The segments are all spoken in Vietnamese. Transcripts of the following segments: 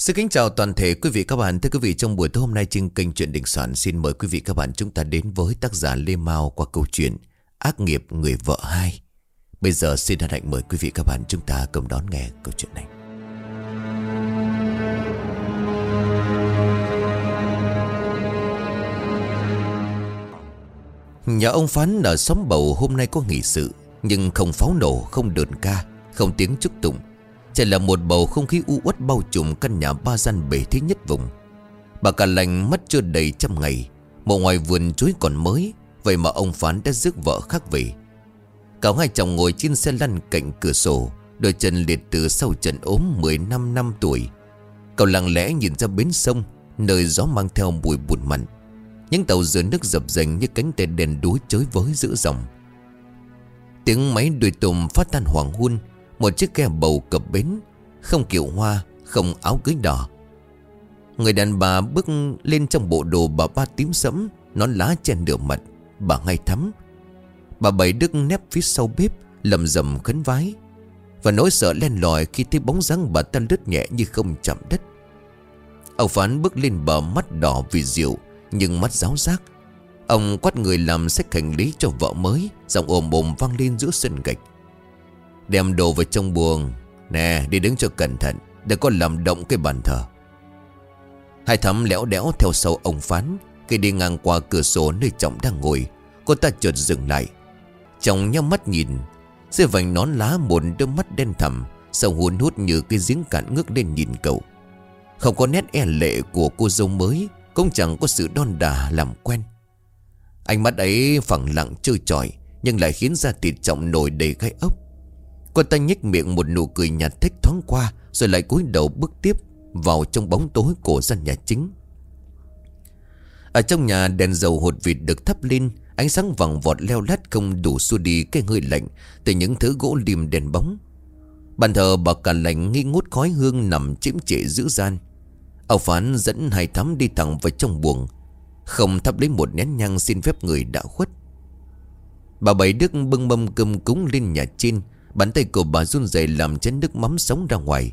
Xin kính chào toàn thể quý vị các bạn. Thưa quý vị, trong buổi tối hôm nay trên kênh Chuyện Đình Soạn xin mời quý vị các bạn chúng ta đến với tác giả Lê Mao qua câu chuyện Ác nghiệp người vợ hai. Bây giờ xin hân hạnh mời quý vị các bạn chúng ta cùng đón nghe câu chuyện này. Nhà ông Phán ở xóm bầu hôm nay có nghỉ sự Nhưng không pháo nổ, không đờn ca Không tiếng chúc tụng chỉ là một bầu không khí u uất bao trùm căn nhà ba gian bể thế nhất vùng. Bà cả lành mất chưa đầy trăm ngày Một ngoài vườn chuối còn mới, Vậy mà ông Phán đã rước vợ khác về. Cả hai chồng ngồi trên xe lăn cạnh cửa sổ, Đôi chân liệt từ sau trận ốm 15 năm tuổi. Cậu lặng lẽ nhìn ra bến sông, Nơi gió mang theo mùi bụt mặn. Những tàu dưới nước dập dành như cánh tay đèn đuối chới với giữa dòng. Tiếng máy đuôi tùm phát tan hoàng hôn một chiếc ghe bầu cập bến, Không kiểu hoa, Không áo cưới đỏ. Người đàn bà bước lên trong bộ đồ bà ba tím sẫm, Nón lá chen nửa mặt, Bà ngay thắm. Bà bảy đức nép phía sau bếp, Lầm rầm khấn vái. Và nỗi sợ len lỏi khi thấy bóng dáng bà ta lướt nhẹ như không chạm đất. Ông Phán bước lên bờ mắt đỏ vì rượu, nhưng mắt giáo giác. Ông quát người làm sách hành lý cho vợ mới, Giọng ồm ồm vang lên giữa sân gạch. Đem đồ vào trong buồng. Nè đi đứng cho cẩn thận Đừng có làm động cái bàn thờ. Hai thắm lẽo đẽo theo sau ông phán Khi đi ngang qua cửa sổ nơi trọng đang ngồi Cô ta chợt dừng lại. Chồng nhắm mắt nhìn Dưới vành nón lá một đôi mắt đen thẳm Sâu hôn hút như cái giếng cạn ngước lên nhìn cậu. Không có nét e lệ của cô dâu mới cũng chẳng có sự đon đà làm quen. Ánh mắt ấy phẳng lặng trơ trọi, Nhưng lại khiến ra thịt trọng nổi đầy gai ốc. Cô ta nhếch miệng một nụ cười nhạt thích thoáng qua, Rồi lại cúi đầu bước tiếp Vào trong bóng tối của gian nhà chính. Ở trong nhà, đèn dầu hột vịt được thắp lên, Ánh sáng vàng vọt leo lát không đủ xua đi cái hơi lạnh Từ những thứ gỗ lim đèn bóng. Bàn thờ bà cả lạnh nghi ngút khói hương nằm chiếm trệ giữ gian Ông Phán dẫn hai thắm đi thẳng vào trong buồng, Không thắp lấy một nén nhang xin phép người đã khuất. Bà Bảy Đức bưng mâm cơm cúng lên nhà trên Bàn tay của bà run rẩy làm chén nước mắm sống ra ngoài.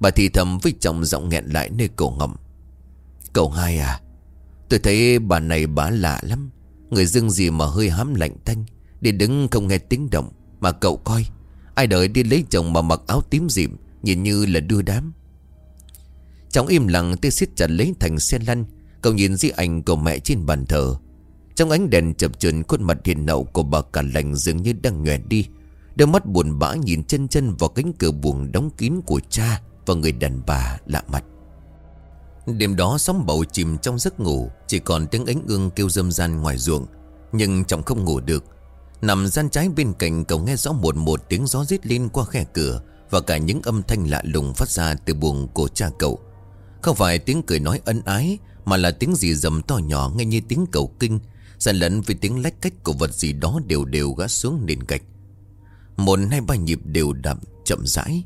Bà thì thầm với chồng giọng nghẹn lại nơi cổ ngậm. Cậu hai à Tôi thấy bà này bà lạ lắm. Người dưng gì mà hơi hám lạnh tanh. Đi đứng không nghe tiếng động, Mà cậu coi. Ai đợi đi lấy chồng mà mặc áo tím dịm, Nhìn như là đưa đám. Trong im lặng, tôi siết chặt lấy thành xe lăn. Cậu nhìn di ảnh của mẹ trên bàn thờ. Trong ánh đèn chập chờn, khuôn mặt hiền nậu của bà cả lành dường như đang nhòe đi. Đôi mắt buồn bã nhìn chân chân vào cánh cửa buồng đóng kín của cha Và người đàn bà lạ mặt. Đêm đó sóng bầu chìm trong giấc ngủ, Chỉ còn tiếng ánh ương kêu râm ran ngoài ruộng, Nhưng trọng không ngủ được. Nằm gian trái bên cạnh, cậu nghe rõ một một tiếng gió rít lên qua khe cửa Và cả những âm thanh lạ lùng phát ra từ buồng của cha cậu. Không phải tiếng cười nói ân ái, Mà là tiếng gì dầm to nhỏ nghe như tiếng cầu kinh, Xen lẫn với tiếng lách cách của vật gì đó đều đều gã xuống nền gạch. Một hai ba nhịp đều đậm chậm rãi.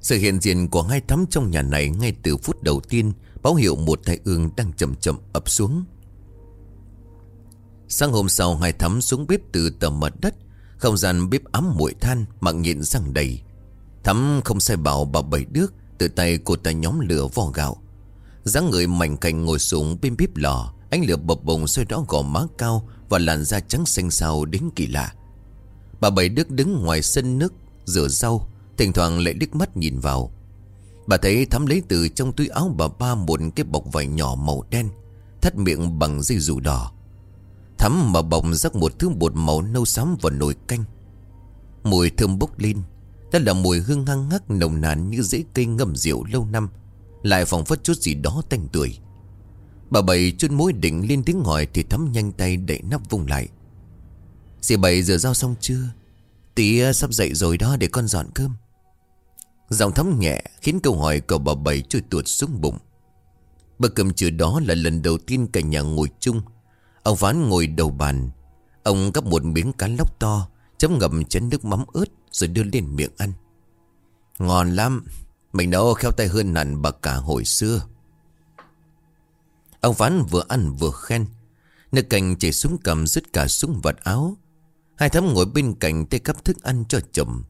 Sự hiện diện của hai thắm trong nhà này ngay từ phút đầu tiên Báo hiệu một thái ương đang chậm chậm ập xuống. Sáng hôm sau, hai thắm xuống bếp từ tầm mặt đất. Không gian bếp ấm muội than Mạng nhịn răng đầy. Thắm không sai bảo bà bảy đước Từ tay cô ta nhóm lửa vò gạo. Dáng người mảnh cành ngồi xuống bên bếp lò, Ánh lửa bập bùng soi rõ gò má cao Và làn da trắng xanh xao đến kỳ lạ. Bà Bảy Đức đứng ngoài sân nước, Rửa rau, Thỉnh thoảng lại đứt mắt nhìn vào. Bà thấy thắm lấy từ trong túi áo bà ba Một cái bọc vải nhỏ màu đen, Thắt miệng bằng dây dù đỏ. Thắm mà bọc rắc một thứ bột màu nâu xám vào nồi canh. Mùi thơm bốc lên, Đó là mùi hương hăng ngắc nồng nàn như rễ cây ngâm rượu lâu năm, lại phòng phất chút gì đó tanh tuổi Bà bảy chun mối định lên tiếng hỏi Thì thắm nhanh tay đẩy nắp vùng lại. Dì bảy rửa rau xong chưa? Tí ờ, sắp dậy rồi đó, để con dọn cơm. Giọng thấm nhẹ, Khiến câu hỏi của bà bảy trôi tuột xuống bụng. Bữa cơm trưa đó là lần đầu tiên cả nhà ngồi chung. Ông ván ngồi đầu bàn. Ông gắp một miếng cá lóc to, Chấm ngậm chén nước mắm ướt, Rồi đưa lên miệng ăn. Ngon lắm, mình nấu khéo tay hơn nặn bà cả hồi xưa. Ông ván vừa ăn vừa khen. Nước canh chảy xuống cầm dứt cả xuống vật áo. Hai thắm ngồi bên cạnh tay cắp thức ăn cho chồng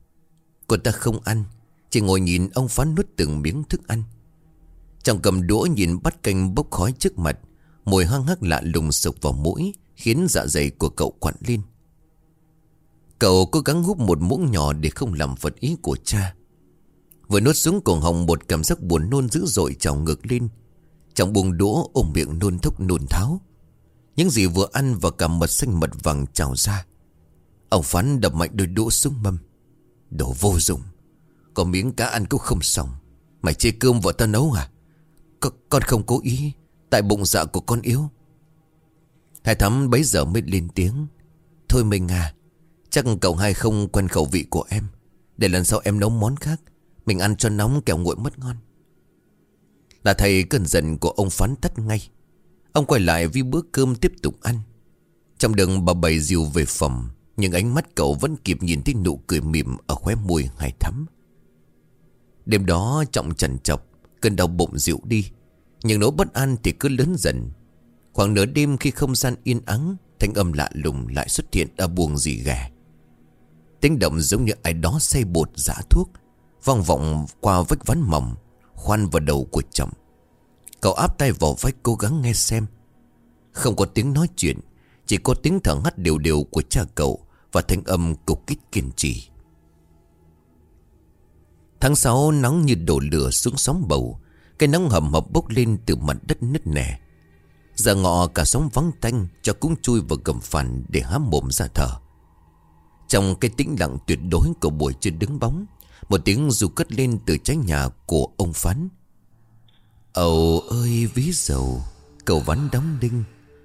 Cô ta không ăn, Chỉ ngồi nhìn ông Phán nuốt từng miếng thức ăn. Trong cầm đũa nhìn bắt canh bốc khói trước mặt, Mùi hăng hắc lạ lùng sộc vào mũi, Khiến dạ dày của cậu quặn lên. Cậu cố gắng hút một muỗng nhỏ Để không làm phật ý của cha. Vừa nuốt xuống cổ họng Một cảm giác buồn nôn dữ dội trào ngược lên. Chồng buông đũa ôm miệng nôn thốc nôn tháo. Những gì vừa ăn Và cả mật xanh mật vàng trào ra. Ông Phán đập mạnh đôi đũa xuống mâm. Đồ vô dụng. Có miếng cá ăn cũng không xong. Mày chê cơm vợ tao nấu à? C Con không cố ý. Tại bụng dạ của con yếu. Hai thắm bấy giờ mới lên tiếng. Thôi mình à Chắc cậu hai không quen khẩu vị của em. Để lần sau em nấu món khác. Mình ăn cho nóng kẹo nguội mất ngon. Là thầy cơn giận của ông phán tắt ngay. Ông quay lại vì bữa cơm tiếp tục ăn. Trong đường bà bảy dìu về phòng nhưng ánh mắt cậu vẫn kịp nhìn thấy nụ cười mỉm Ở khóe môi hai thắm. Đêm đó trọng trần chọc, Cơn đau bụng dịu đi. Nhưng nỗi bất an thì cứ lớn dần. Khoảng nửa đêm khi không gian yên ắng, Thanh âm lạ lùng lại xuất hiện ở buồng dì ghẻ Tiếng động giống như ai đó xây bột giả thuốc, Vang vọng qua vách ván mỏng, Khoan vào đầu của chồng. Cậu áp tay vào vách cố gắng nghe xem. Không có tiếng nói chuyện, Chỉ có tiếng thở ngắt đều đều của cha cậu. Và thanh âm cục kích kiên trì. Tháng 6 nắng như đổ lửa xuống sóng bầu. Cái nóng hầm hập bốc lên từ mặt đất nứt nẻ. Giờ ngọ cả sóng vắng tanh, Cho cũng chui vào gầm phản để há mồm ra thở. Trong cái tĩnh lặng tuyệt đối của buổi chưa đứng bóng, Một tiếng dù cất lên từ trái nhà của ông Phán. Ầu ơi, ví dầu Cầu ván đóng đinh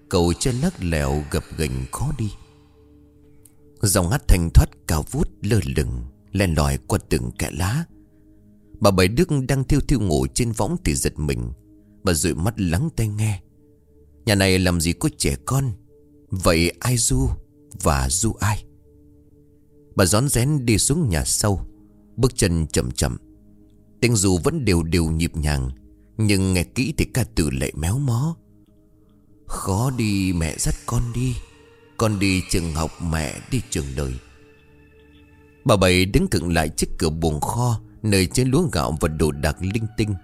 Cầu chân lắc lẹo gập gành khó đi. Dòng hát thanh thoát cao vút lơ lửng, Len lỏi qua từng kẽ lá. Bà Bảy Đức đang thiêu thiêu ngủ trên võng thì giật mình. Bà dụi mắt lắng tai nghe. Nhà này làm gì có trẻ con? Vậy ai du Và du ai? Bà rón rén đi xuống nhà sau, Bước chân chậm chậm. Tiếng dù vẫn đều đều nhịp nhàng, Nhưng nghe kỹ thì ca từ lệ méo mó. Khó đi mẹ dắt con đi. Con đi trường học mẹ đi trường đời. Bà Bảy đứng cựng lại trước cửa buồng kho, Nơi chứa lúa gạo và đồ đạc linh tinh.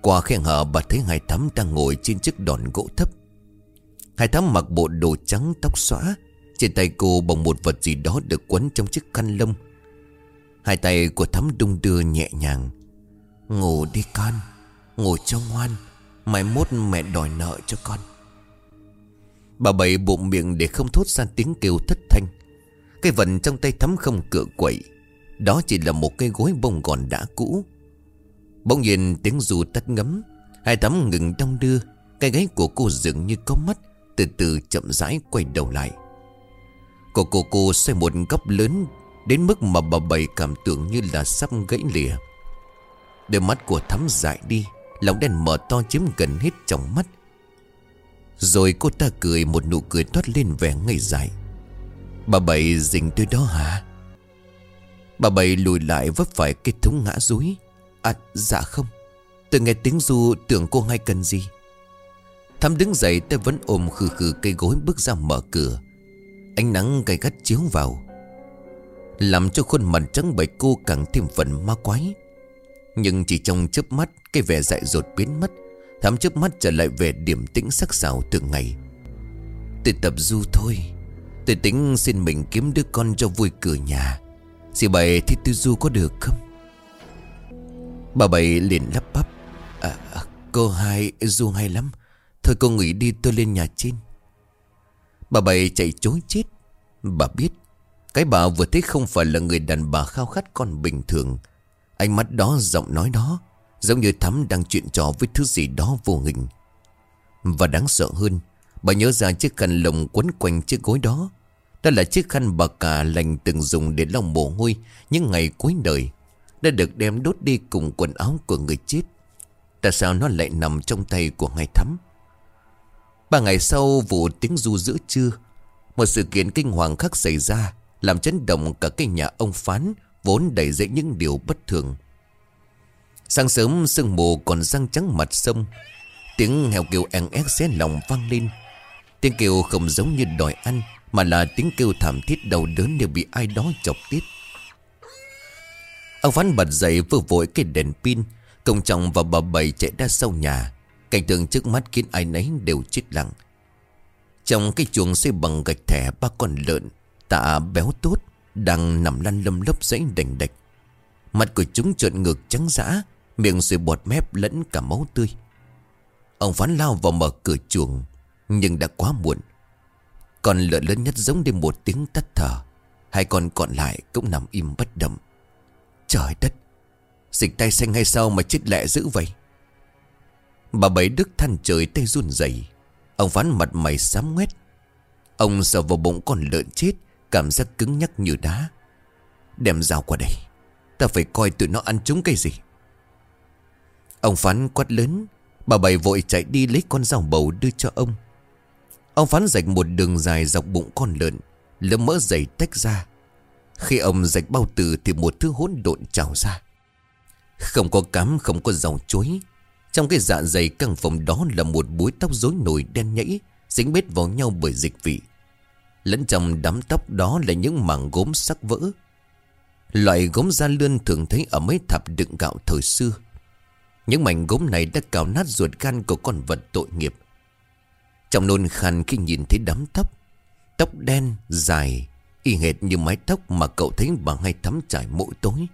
Qua khe hở, bà thấy hai thắm đang ngồi trên chiếc đòn gỗ thấp. Hai thắm mặc bộ đồ trắng tóc xõa, Trên tay cô bằng một vật gì đó được quấn trong chiếc khăn lông. Hai tay của thắm đung đưa nhẹ nhàng. Ngủ đi con, Ngủ cho ngoan, Mai mốt mẹ đòi nợ cho con. Bà bảy bụng miệng để không thốt ra tiếng kêu thất thanh. Cái vần trong tay thắm không cựa quậy. Đó chỉ là một cây gối bông gòn đã cũ. Bỗng nhiên tiếng dù tắt ngấm. Hai thắm ngừng đong đưa. Cái gáy của cô dường như có mắt, Từ từ chậm rãi quay đầu lại. Cổ cô cô xoay một góc lớn, Đến mức mà bà bảy cảm tưởng như là sắp gãy lìa. Đôi mắt của thắm dại đi Lòng đen mở to chiếm gần hết trong mắt. Rồi cô ta cười một nụ cười thoát lên vẻ ngây dại. Bà bảy dình tôi đó hả? Bà bảy lùi lại vấp phải cái thúng ngã rúi À dạ không. Tôi nghe tiếng du tưởng cô hay cần gì. Thắm đứng dậy tay vẫn ôm khừ khừ cây gối bước ra mở cửa. Ánh nắng gay gắt chiếu vào. Làm cho khuôn mặt trắng bệch cô càng thêm phần ma quái. Nhưng chỉ trong chớp mắt, Cái vẻ dại dột biến mất. Thám chớp mắt trở lại về điểm tĩnh sắc sảo từng ngày. Tôi tập du thôi. Tôi tính xin mình kiếm đứa con cho vui cửa nhà. Dì bảy thì tôi du có được không? Bà bảy liền lắp bắp. À, Cô hai du hay lắm. Thôi cô nghỉ đi tôi lên nhà trên. Bà bảy chạy chối chết. Bà biết Cái bà vừa thấy không phải là người đàn bà khao khát con bình thường. Ánh mắt đó giọng nói đó Giống như Thắm đang chuyện trò với thứ gì đó vô hình. Và đáng sợ hơn, Bà nhớ ra chiếc khăn lồng quấn quanh chiếc gối đó. Đó là chiếc khăn bà cả lành từng dùng để lau mồ hôi Những ngày cuối đời, Đã được đem đốt đi cùng quần áo của người chết. Tại sao nó lại nằm trong tay của ngài Thắm? Ba ngày sau vụ tiếng du giữa trưa, Một sự kiện kinh hoàng khác xảy ra, Làm chấn động cả cái nhà ông Phán, Vốn đầy dễ những điều bất thường. Sáng sớm sương mù còn răng trắng mặt sông. Tiếng heo kêu en ép xé lòng vang lên. Tiếng kêu không giống như đòi ăn, Mà là tiếng kêu thảm thiết đầu đớn đều bị ai đó chọc tiết. Ông Phán bật dậy vừa vội cái đèn pin Công trọng và bà Bảy chạy ra sau nhà. Cảnh tượng trước mắt khiến ai nấy đều chết lặng. Trong cái chuồng xây bằng gạch thẻ, Ba con lợn Tạ béo tốt, Đang nằm lăn lâm lấp dãy đành đạch. Mặt của chúng trợn ngược trắng dã Miệng rồi bọt mép lẫn cả máu tươi. Ông phán lao vào mở cửa chuồng, Nhưng đã quá muộn. Con lợn lớn nhất giống đêm một tiếng tắt thở, Hai con còn lại cũng nằm im bất động. Trời đất, Dịch tay xanh hay sao mà chết lẹ dữ vậy? Bà bảy đức than trời tay run rẩy, Ông phán mặt mày xám ngoét. Ông sờ vào bụng con lợn chết, Cảm giác cứng nhắc như đá. Đem dao qua đây, Ta phải coi tụi nó ăn trúng cái gì? Ông phán quát lớn, Bà bảy vội chạy đi lấy con dao bầu đưa cho ông. Ông phán rạch một đường dài dọc bụng con lợn Lớp mỡ dày tách ra. Khi ông rạch bao tử Thì một thứ hỗn độn trào ra. Không có cám, không có dầu chuối. Trong cái dạ dày căng phòng đó Là một búi tóc rối nổi đen nhẫy, Dính bết vào nhau bởi dịch vị. Lẫn trong đám tóc đó là những mảng gốm sắc vỡ. Loại gốm da lươn thường thấy ở mấy thạp đựng gạo thời xưa. Những mảnh gốm này đã cào nát ruột gan của con vật tội nghiệp. Trong nôn khăn khi nhìn thấy đám tóc Tóc đen, dài Y hệt như mái tóc mà cậu thấy bằng hai thắm trải mỗi tối.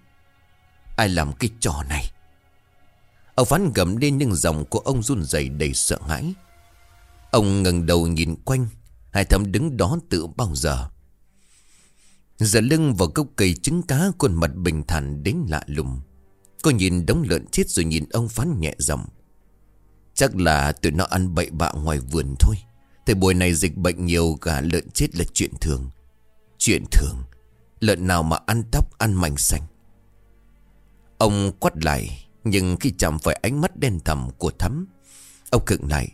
Ai làm cái trò này? Ông phán gầm lên nhưng giọng của ông run rẩy đầy sợ hãi. Ông ngẩng đầu nhìn quanh Hai thắm đứng đó tự bao giờ. Giờ lưng vào gốc cây trứng cá Khuôn mặt bình thản đến lạ lùng. Cô nhìn đống lợn chết rồi nhìn ông phán nhẹ giọng. Chắc là tụi nó ăn bậy bạ ngoài vườn thôi. Thời buổi này dịch bệnh nhiều cả lợn chết là chuyện thường. Chuyện thường. Lợn nào mà ăn tóc, ăn mảnh xanh Ông quát lại, Nhưng khi chạm phải ánh mắt đen thầm của thắm, Ông khựng lại.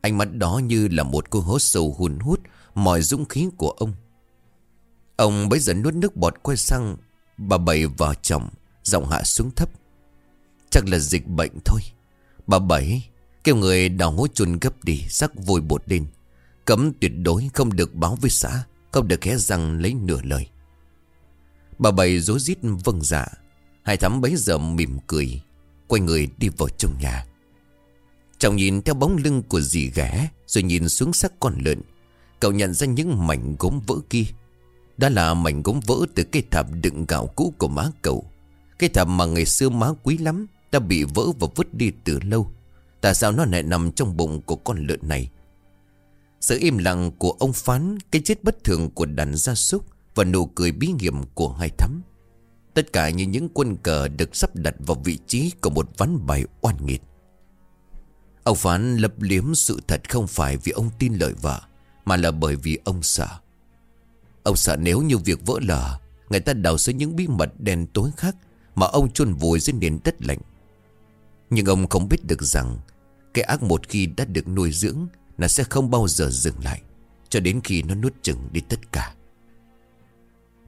Ánh mắt đó như là một cô hố sâu hùn hút Mọi dũng khí của ông. Ông bấy giờ nuốt nước bọt quay sang, Bà Bảy vào chồng. Giọng hạ xuống thấp. Chắc là dịch bệnh thôi. Bà Bảy Kêu người đào hố chôn gấp đi, Sắc vôi bột lên. Cấm tuyệt đối không được báo với xã, Không được hé răng lấy nửa lời. Bà Bảy rối rít vâng dạ. Hai thắm bấy giờ mỉm cười, Quay người đi vào trong nhà. Chồng nhìn theo bóng lưng của dì ghẻ, Rồi nhìn xuống xác con lợn. Cậu nhận ra những mảnh gốm vỡ kia. Đó là mảnh gốm vỡ từ cây thạp đựng gạo cũ của má cậu cái thầm mà ngày xưa má quý lắm, ta bị vỡ và vứt đi từ lâu. Tại sao nó lại nằm trong bụng của con lợn này? Sự im lặng của ông Phán, Cái chết bất thường của đàn gia súc Và nụ cười bí hiểm của hai thắm. Tất cả như những quân cờ Được sắp đặt vào vị trí Của một ván bài oan nghiệt. Ông Phán lập liếm sự thật Không phải vì ông tin lời vợ, Mà là bởi vì ông sợ. Ông sợ nếu như việc vỡ lở, Người ta đào xuống những bí mật đen tối khác mà ông chôn vùi dưới nền đất lạnh. Nhưng ông không biết được rằng, Cái ác một khi đã được nuôi dưỡng nó sẽ không bao giờ dừng lại, Cho đến khi nó nuốt chừng đi tất cả.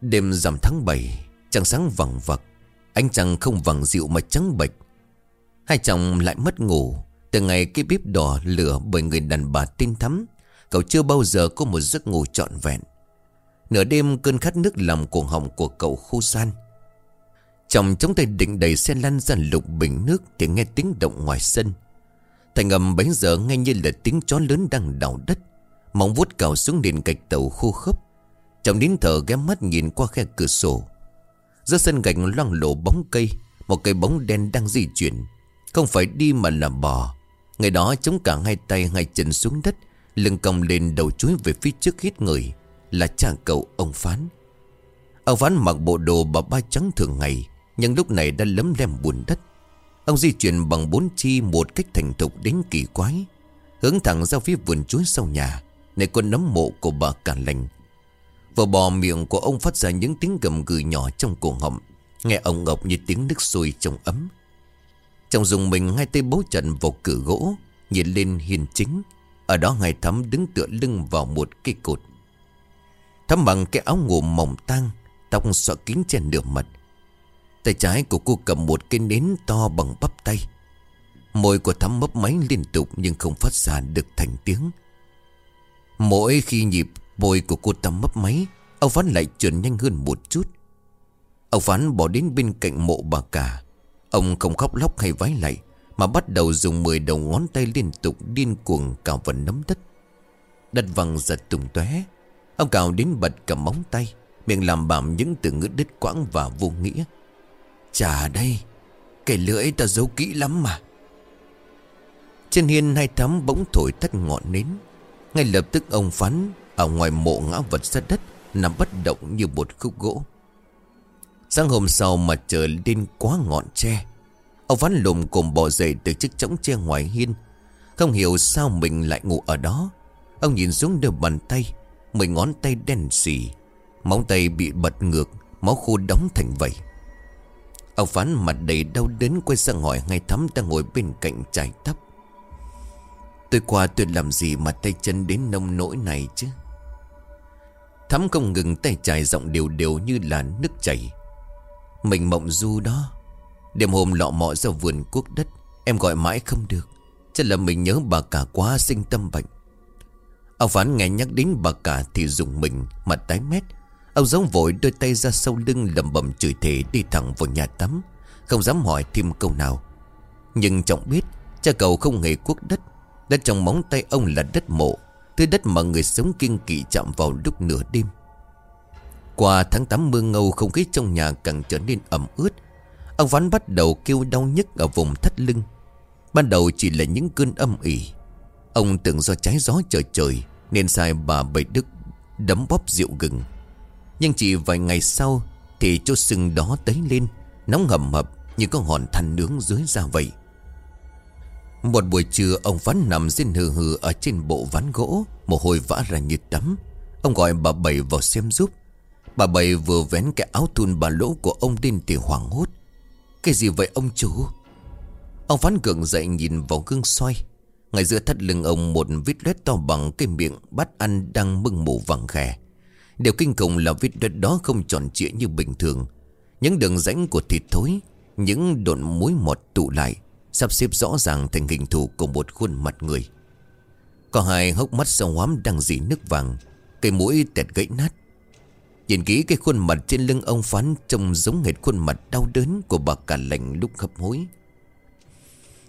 Đêm rằm tháng 7 Trăng sáng vằng vặc Anh chàng không vàng dịu mà trắng bệch. Hai chồng lại mất ngủ Từ ngày cái bếp đỏ lửa bởi người đàn bà tin thắm. Cậu chưa bao giờ có một giấc ngủ trọn vẹn. Nửa đêm cơn khát nước làm cuồng họng của cậu khô san Chồng chống tay định đầy xe lăn ra lục bình nước Thì nghe tiếng động ngoài sân. Thành âm bấy giờ nghe như là tiếng chó lớn đang đào đất. Móng vuốt cào xuống nền gạch tàu khô khớp Chồng nín thở ghé mắt nhìn qua khe cửa sổ. Giữa sân gạch loang lộ bóng cây, Một cây bóng đen đang di chuyển. Không phải đi mà là bò. Người đó chống cả hai tay hai chân xuống đất, Lưng còng lên đầu chuối về phía trước hít người, Là cha cậu ông Phán. Ông Phán mặc bộ đồ bà ba trắng thường ngày nhưng lúc này đã lấm lem buồn đất. Ông di chuyển bằng bốn chi một cách thành thục đến kỳ quái. Hướng thẳng ra phía vườn chuối sau nhà Này con nấm mộ của bà cả lành. Vừa bò miệng của ông phát ra những tiếng gầm gừ nhỏ trong cổ họng, Nghe ông ngọc như tiếng nước sôi trong ấm. Trong dùng mình hai tay bấu trận vào cửa gỗ, Nhìn lên hiền chính. Ở đó ngài thắm đứng tựa lưng vào một cây cột. Thắm bằng cái áo ngủ mỏng tang, Tóc xõa kín trên nửa mặt. Tay trái của cô cầm một cái nến to bằng bắp tay. Môi của thắm mấp máy liên tục Nhưng không phát ra được thành tiếng. Mỗi khi nhịp môi của cô ta mấp máy Ông Phán lại chuyển nhanh hơn một chút. Ông Phán bỏ đến bên cạnh mộ bà cả. Ông không khóc lóc hay vái lại Mà bắt đầu dùng 10 đầu ngón tay liên tục điên cuồng cào vào nấm đất. Đất văng giật tung tóe. Ông cào đến bật cả móng tay, Miệng làm bảm những từ ngữ đứt quãng và vô nghĩa. Chà đây, Cái lưỡi ta giấu kỹ lắm mà. Trên hiên hai thắm bỗng thổi tắt ngọn nến. Ngay lập tức ông phán, Ở ngoài mộ ngã vật sát đất, Nằm bất động như một khúc gỗ. Sáng hôm sau mặt trời lên quá ngọn tre, Ông phán lùm cùng bò dậy từ chiếc trống tre ngoài hiên. Không hiểu sao mình lại ngủ ở đó. Ông nhìn xuống đôi bàn tay, Mười ngón tay đen xì, Móng tay bị bật ngược, Máu khô đóng thành vậy Ông phán mặt đầy đau đớn Quay sang hỏi ngay thắm đang ngồi bên cạnh trái tóc. Tôi qua tôi làm gì mà tay chân đến nông nỗi này chứ? Thắm không ngừng tay chải giọng đều đều như là nước chảy. Mình mộng du đó. Đêm hôm lọ mọ ra vườn quốc đất, Em gọi mãi không được. Chắc là mình nhớ bà cả quá sinh tâm bệnh. Ông Phán nghe nhắc đến bà cả thì dùng mình Mặt tái mét. Ông giống vội đôi tay ra sau lưng lầm bầm chửi thề đi thẳng vào nhà tắm. Không dám hỏi thêm câu nào. Nhưng trọng biết, Cha cậu không hề quốc đất. Đất trong móng tay ông là đất mộ, Thứ đất mà người sống kiên kỵ chạm vào lúc nửa đêm. Qua tháng 8 mưa ngâu, không khí trong nhà càng trở nên ẩm ướt. Ông ván bắt đầu kêu đau nhức ở vùng thắt lưng. Ban đầu chỉ là những cơn âm ỉ. Ông tưởng do trái gió trời trời, Nên sai bà Bảy Đức đấm bóp rượu gừng. Nhưng chỉ vài ngày sau Thì chỗ sưng đó tấy lên, Nóng hầm hập như có hòn than nướng dưới da vậy. Một buổi trưa, ông Phán nằm xin hừ hừ Ở trên bộ ván gỗ, Mồ hôi vã ra như tắm. Ông gọi bà Bảy vào xem giúp. Bà Bảy vừa vén cái áo thun bà lỗ của ông lên thì hoảng hốt. Cái gì vậy ông chú Ông Phán cường dậy nhìn vào gương xoay ngay giữa thắt lưng ông một vít loét to bằng cái miệng bát ăn đang mưng mù vàng khè. Điều kinh khủng là vết đất đó không tròn trịa như bình thường. Những đường rãnh của thịt thối, những độn muối mọt tụ lại, sắp xếp rõ ràng thành hình thù của một khuôn mặt người. Có hai hốc mắt sâu hoám đang dì nước vàng, cây mũi tẹt gãy nát. Nhìn kỹ cái khuôn mặt trên lưng ông phán trông giống hệt khuôn mặt đau đớn của bà cả lành lúc hấp hối.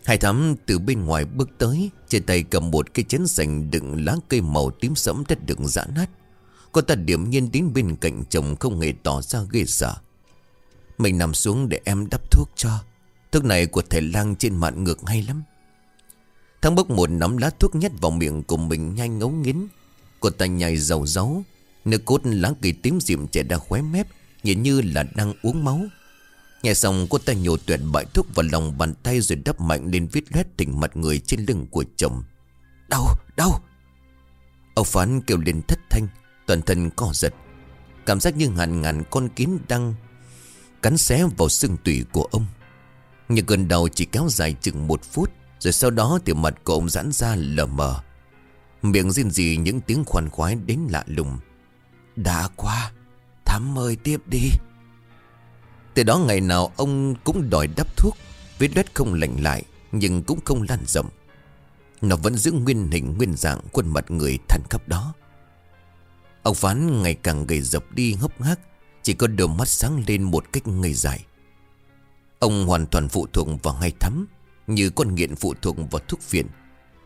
Hai thám từ bên ngoài bước tới Trên tay cầm một cái chén sành đựng lá cây màu tím sẫm đất đựng dã nát Cô ta điểm nhiên đến bên cạnh chồng không hề tỏ ra ghê sợ. Mình nằm xuống để em đắp thuốc cho. Thuốc này của thầy lang trên mạng ngược hay lắm. Thắng bốc một nắm lá thuốc nhét vào miệng của mình nhanh ngấu nghiến Cô ta nhai dầu dấu. Nước cốt lá cây tím diệm chảy ra khóe mép Nhìn như là đang uống máu. Nghe xong cô ta nhổ tuyệt bại thuốc vào lòng bàn tay rồi đắp mạnh lên vết loét tỉnh mặt người trên lưng của chồng. Đau, đau. Ông Phán kêu lên thất thanh, toàn thân co giật. Cảm giác như ngàn ngàn con kiến đang cắn xé vào xương tủy của ông. Nhưng cơn đau chỉ kéo dài chừng một phút, rồi sau đó thì mặt của ông giãn ra lờ mờ. Miệng riêng gì những tiếng khoan khoái đến lạ lùng. Đã qua, thắm ơi tiếp đi. Từ đó ngày nào ông cũng đòi đắp thuốc Vết đất không lành lại Nhưng cũng không lan rộng Nó vẫn giữ nguyên hình nguyên dạng Khuôn mặt người thành khắp đó Ông Phán ngày càng gầy dập đi hốc hác, Chỉ có đôi mắt sáng lên một cách ngây dài Ông hoàn toàn phụ thuộc vào ngay thắm, Như con nghiện phụ thuộc vào thuốc viện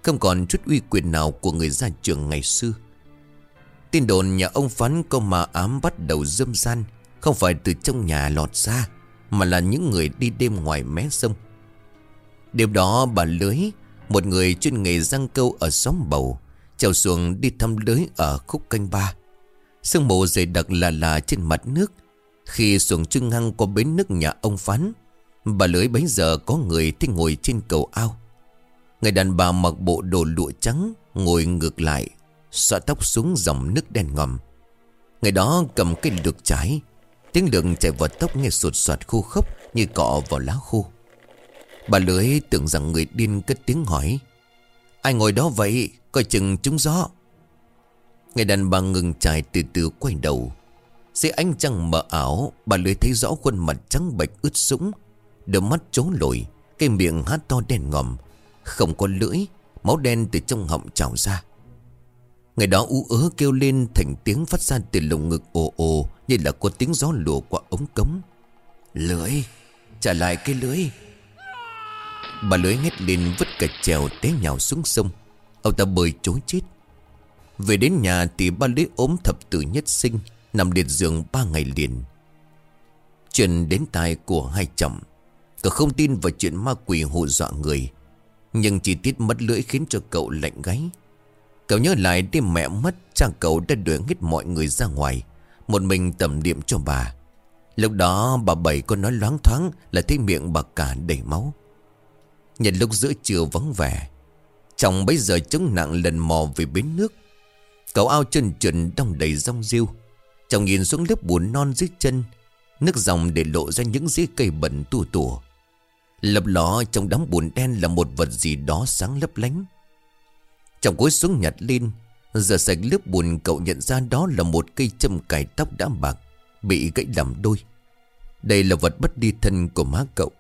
Không còn chút uy quyền nào của người gia trưởng ngày xưa. Tin đồn nhà ông Phán có mà ám bắt đầu dâm gian, không phải từ trong nhà lọt ra, Mà là những người đi đêm ngoài mé sông. Đêm đó bà lưới, Một người chuyên nghề răng câu ở xóm bầu, Trèo xuồng đi thăm lưới ở khúc canh ba. Sương mù dày đặc là là trên mặt nước. Khi xuồng trưng hăng qua bến nước nhà ông Phán, Bà lưới bấy giờ có người thích ngồi trên cầu ao. Người đàn bà mặc bộ đồ lụa trắng Ngồi ngược lại, Xõa tóc xuống dòng nước đen ngòm. Người đó cầm cây lược trái Tiếng lược chạy vào tóc nghe sụt soạt khô khốc Như cọ vào lá khô. Bà lưới tưởng rằng người điên cất tiếng hỏi, Ai ngồi đó vậy? Coi chừng trúng gió. Người đàn bà ngừng chạy từ từ quay đầu. Dưới ánh trăng mờ ảo Bà lưới thấy rõ khuôn mặt trắng bệch ướt sũng. Đôi mắt trố lồi Cái miệng hát to đen ngòm. Không có lưỡi Máu đen từ trong họng trào ra. Người đó ú ớ kêu lên thành tiếng phát ra từ lồng ngực ồ ồ Như là có tiếng gió lùa qua ống cống. Lưỡi, Trả lại cái lưỡi. Bà lưới hét lên vứt cả chèo té nhào xuống sông. Ông ta bơi chối chết. Về đến nhà thì ba lưới ốm thập tử nhất sinh, Nằm liệt giường ba ngày liền. Chuyện đến tai của hai chồng, Cậu không tin vào chuyện ma quỷ hù dọa người, Nhưng chi tiết mất lưỡi khiến cho cậu lạnh gáy. Cậu nhớ lại đêm mẹ mất, Cha cậu đã đuổi hết mọi người ra ngoài, Một mình tầm điểm cho bà. Lúc đó bà Bảy có nói loáng thoáng Là thấy miệng bà cả đầy máu. Nhận lúc giữa trưa vắng vẻ, Chồng bây giờ chống nặng lần mò về bến nước. Cậu ao chân trần đong đầy rong riêu. Chồng nhìn xuống lớp bùn non dưới chân, Nước dòng để lộ ra những rễ cây bẩn tù tùa. Lập ló trong đám bùn đen là một vật gì đó sáng lấp lánh. Chồng cúi xuống nhặt lên Giờ sạch lớp bùn cậu nhận ra đó là một cây châm cài tóc đã bạc, Bị gãy làm đôi. Đây là vật bất đi thân của má cậu.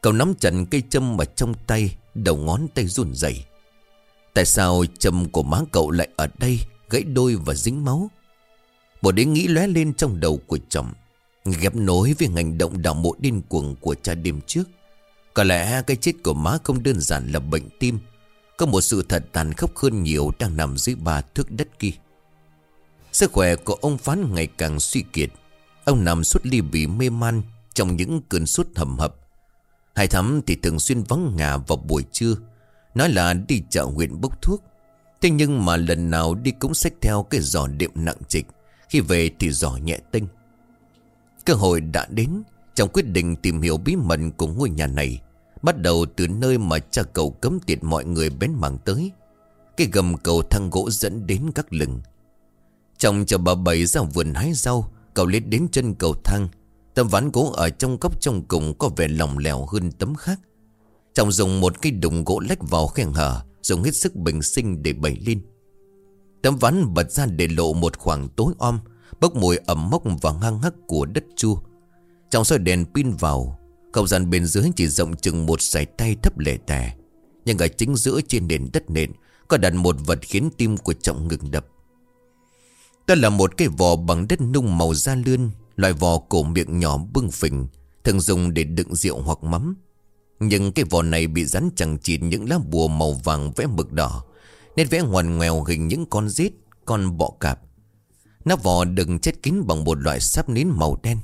Cậu nắm chặt cây châm ở trong tay, Đầu ngón tay run rẩy. Tại sao châm của má cậu lại ở đây, Gãy đôi và dính máu? Một ý nghĩ lóe lên trong đầu của chồng, Ghép nối với hành động đảo mộ điên cuồng của cha đêm trước. Có lẽ cái chết của má không đơn giản là bệnh tim, Có một sự thật tàn khốc hơn nhiều đang nằm dưới ba thước đất kia. Sức khỏe của ông Phán ngày càng suy kiệt. Ông nằm suốt ly bị mê man Trong những cơn suốt hầm hập. Hai thắm thì thường xuyên vắng nhà vào buổi trưa Nói là đi chợ huyện bốc thuốc. Thế nhưng mà lần nào đi cũng xách theo cái giỏ điệm nặng trịch. Khi về thì giỏ nhẹ tinh. Cơ hội đã đến Trong quyết định tìm hiểu bí mật của ngôi nhà này. Bắt đầu từ nơi mà cha cậu cấm tiệt mọi người bén mảng tới. Cái gầm cầu thang gỗ dẫn đến các lừng Trong chờ bà bảy ra vườn hái rau, Cậu lết đến chân cầu thang. Tấm ván gỗ ở trong góc trong cùng có vẻ lỏng lẻo hơn tấm khác. Chồng dùng một cái đụng gỗ lách vào khe hở, Dùng hết sức bình sinh để bẩy lên. Tấm ván bật ra để lộ một khoảng tối om, Bốc mùi ẩm mốc và ngang hắc của đất chua Trong soi đèn pin vào, Không gian bên dưới chỉ rộng chừng một sải tay thấp lẻ tè Nhưng ở chính giữa trên nền đất nền, Có đặt một vật khiến tim của trọng ngừng đập. Đó là một cái vò bằng đất nung màu da lươn, Loại vò cổ miệng nhỏ bưng phình, Thường dùng để đựng rượu hoặc mắm. Nhưng cái vò này bị rắn chẳng chịt những lá bùa màu vàng vẽ mực đỏ Nên vẽ ngoằn ngoèo hình những con rít Con bọ cạp. Nắp vò đựng chết kín bằng một loại sáp nến màu đen.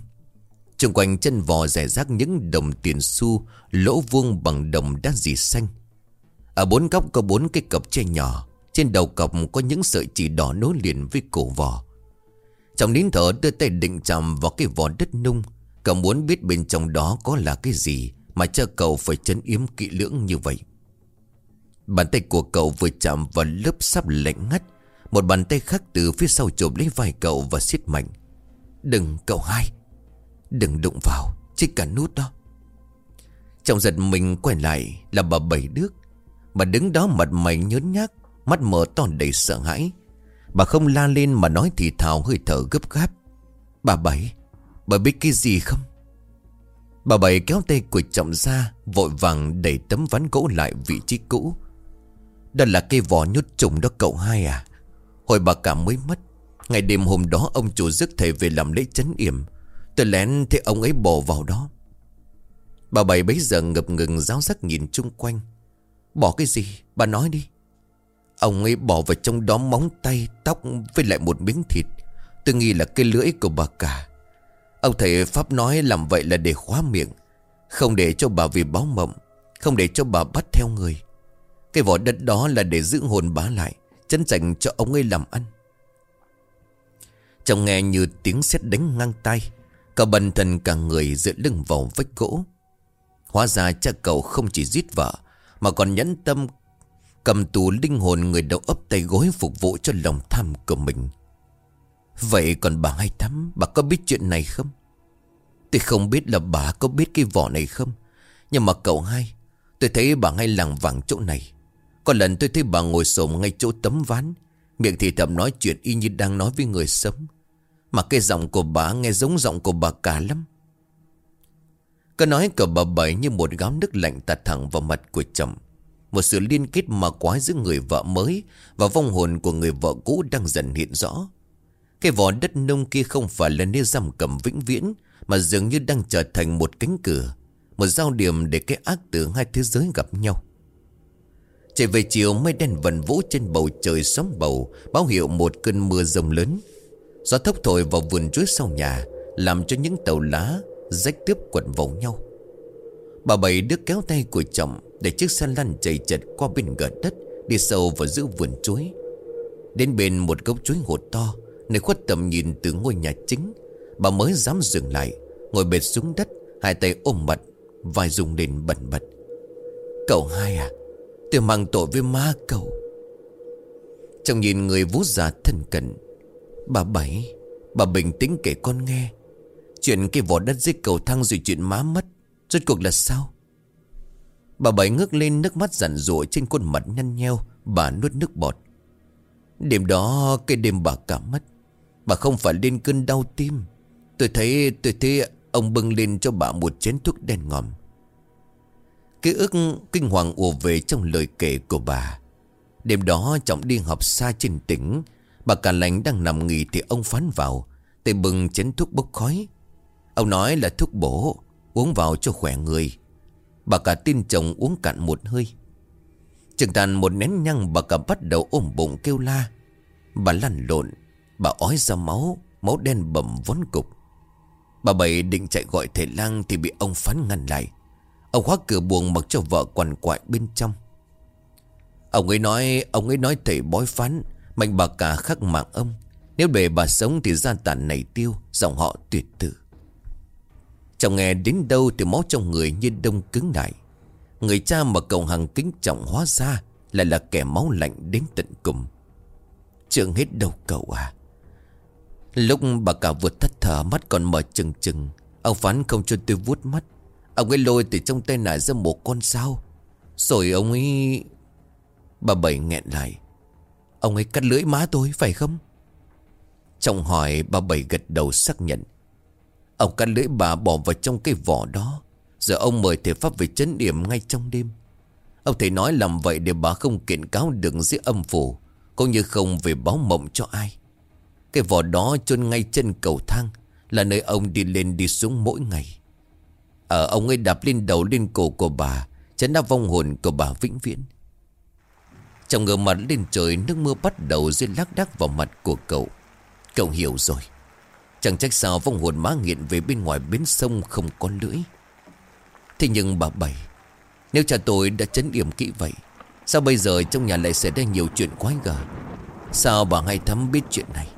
Trung quanh chân vò rải rác những đồng tiền xu, Lỗ vuông bằng đồng đá dì xanh. Ở bốn góc có bốn cái cọc tre nhỏ, Trên đầu cọc có những sợi chỉ đỏ nối liền với cổ vò. Trong nín thở đưa tay định chạm vào cái vò đất nung, Cậu muốn biết bên trong đó có là cái gì. Mà cho cậu phải chấn yếm kỹ lưỡng như vậy. Bàn tay của cậu vừa chạm vào lớp sắp lạnh ngắt. Một bàn tay khác từ phía sau chụp lấy vai cậu và siết mạnh. Đừng, cậu hai. Đừng đụng vào, Chỉ cả nút đó. Trong giật mình quay lại là bà Bảy Đức. Bà đứng đó mặt mày nhớn nhác, Mắt mở to đầy sợ hãi. Bà không la lên mà nói thì thào hơi thở gấp gáp. Bà Bảy, Bà biết cái gì không? Bà Bảy kéo tay của trọng ra, Vội vàng đẩy tấm ván gỗ lại vị trí cũ. Đó là cây vỏ nhốt trùng đó cậu hai à. Hồi bà cả mới mất, Ngày đêm hôm đó ông chủ rước thầy về làm lễ chấn yểm. Tôi lén thấy ông ấy bỏ vào đó. Bà Bảy bấy giờ ngập ngừng giáo giác nhìn chung quanh. Bỏ cái gì? Bà nói đi. Ông ấy bỏ vào trong đó móng tay, Tóc với lại một miếng thịt. Tôi nghĩ là cái lưỡi của bà cả. Ông thầy Pháp nói làm vậy là để khóa miệng, Không để cho bà vì báo mộng, Không để cho bà bắt theo người. Cái vỏ đất đó là để giữ hồn bá lại Chân dành cho ông ấy làm ăn. Chồng nghe như tiếng sét đánh ngang tay cả bần thần cả người dựa lưng vào vách gỗ. Hóa ra cha cậu không chỉ giết vợ, Mà còn nhẫn tâm Cầm tù linh hồn người đầu ấp tay gối phục vụ cho lòng tham của mình. Vậy còn bà Hai Thắm, Bà có biết chuyện này không? Tôi không biết là bà có biết cái vỏ này không. Nhưng mà cậu hai, Tôi thấy bà hay lằng vàng chỗ này. Có lần tôi thấy bà ngồi xổm ngay chỗ tấm ván, Miệng thì thầm nói chuyện y như đang nói với người sống. Mà cái giọng của bà nghe giống giọng của bà cả lắm. Câu nói của bà bảy như một gáo nước lạnh tạt thẳng vào mặt của chồng. Một sự liên kết mà quái giữa người vợ mới Và vong hồn của người vợ cũ đang dần hiện rõ. Cái vỏ đất nông kia không phải là nơi giam cầm vĩnh viễn, Mà dường như đang trở thành một cánh cửa, Một giao điểm để cái ác từ hai thế giới gặp nhau. Chạy về chiều, mây đen vần vũ trên bầu trời sóng bầu, Báo hiệu một cơn mưa rông lớn. Gió thốc thổi vào vườn chuối sau nhà, Làm cho những tàu lá, rách tiếp quẩn vào nhau. Bà bảy đứa kéo tay của chồng Để chiếc xe lăn chạy chật qua bên gợt đất, Đi sâu vào giữa vườn chuối. Đến bên một gốc chuối hột to Nơi khuất tầm nhìn từ ngôi nhà chính, Bà mới dám dừng lại, Ngồi bệt xuống đất, Hai tay ôm mặt, Vai dùng lên bẩn bật. Cậu hai à Tôi mang tội với má cậu. Trong nhìn người vú già thân cận, Bà Bảy, Bà bình tĩnh kể con nghe. Chuyện cái vỏ đất dưới cầu thang rồi chuyện má mất, Rốt cuộc là sao? Bà Bảy ngước lên nước mắt rằn rụa trên khuôn mặt nhăn nheo, Bà nuốt nước bọt. Đêm đó, cái đêm bà cả mất Bà không phải lên cơn đau tim. Tôi thấy tôi thấy ông bưng lên cho bà một chén thuốc đen ngòm. Ký ức kinh hoàng ùa về trong lời kể của bà. Đêm đó trọng đi học xa trên tỉnh. Bà cả lành đang nằm nghỉ thì ông phán vào. Tay bưng chén thuốc bốc khói. Ông nói là thuốc bổ, Uống vào cho khỏe người. Bà cả tin chồng uống cạn một hơi. Chừng tàn một nén nhăng bà cả bắt đầu ôm bụng kêu la. Bà lăn lộn. Bà ói ra máu Máu đen bầm vón cục. Bà Bảy định chạy gọi thầy lang Thì bị ông phán ngăn lại. Ông khóa cửa buồng mặc cho vợ quằn quại bên trong. Ông ấy nói, Ông ấy nói thầy bói phán Mạnh bà cả khắc mạng ông. Nếu để bà sống thì gia tản này tiêu, Dòng họ tuyệt tử. Chồng nghe đến đâu thì máu trong người như đông cứng lại. Người cha mà cậu hằng kính trọng hóa ra Lại là kẻ máu lạnh đến tận cùng. Trường hết đầu cậu à. Lúc bà cả vượt thất thở, mắt còn mở chừng chừng Ông phán không cho tôi vuốt mắt. Ông ấy lôi từ trong tay nải ra một con sao Rồi ông ấy Bà Bảy nghẹn lại. Ông ấy cắt lưỡi má tôi, phải không? Trong hỏi, bà Bảy gật đầu xác nhận. Ông cắt lưỡi bà bỏ vào trong cái vỏ đó. Giờ ông mời thầy Pháp về chấn điểm ngay trong đêm. Ông thầy nói làm vậy để bà không kiện cáo được dưới âm phủ, Cũng như không về báo mộng cho ai. Cái vỏ đó chôn ngay chân cầu thang, Là nơi ông đi lên đi xuống mỗi ngày. Ở ông ấy đạp lên đầu lên cổ của bà, Chấn áp vong hồn của bà vĩnh viễn. Trong ngờ mặt lên trời, Nước mưa bắt đầu rơi lác đác vào mặt của cậu. Cậu hiểu rồi. Chẳng trách sao vong hồn má nghiện về bên ngoài bến sông không có lưỡi. Thế nhưng bà Bảy Nếu cha tôi đã chấn điểm kỹ vậy, Sao bây giờ trong nhà lại xảy ra nhiều chuyện quái gở? Sao bà hay thắm biết chuyện này?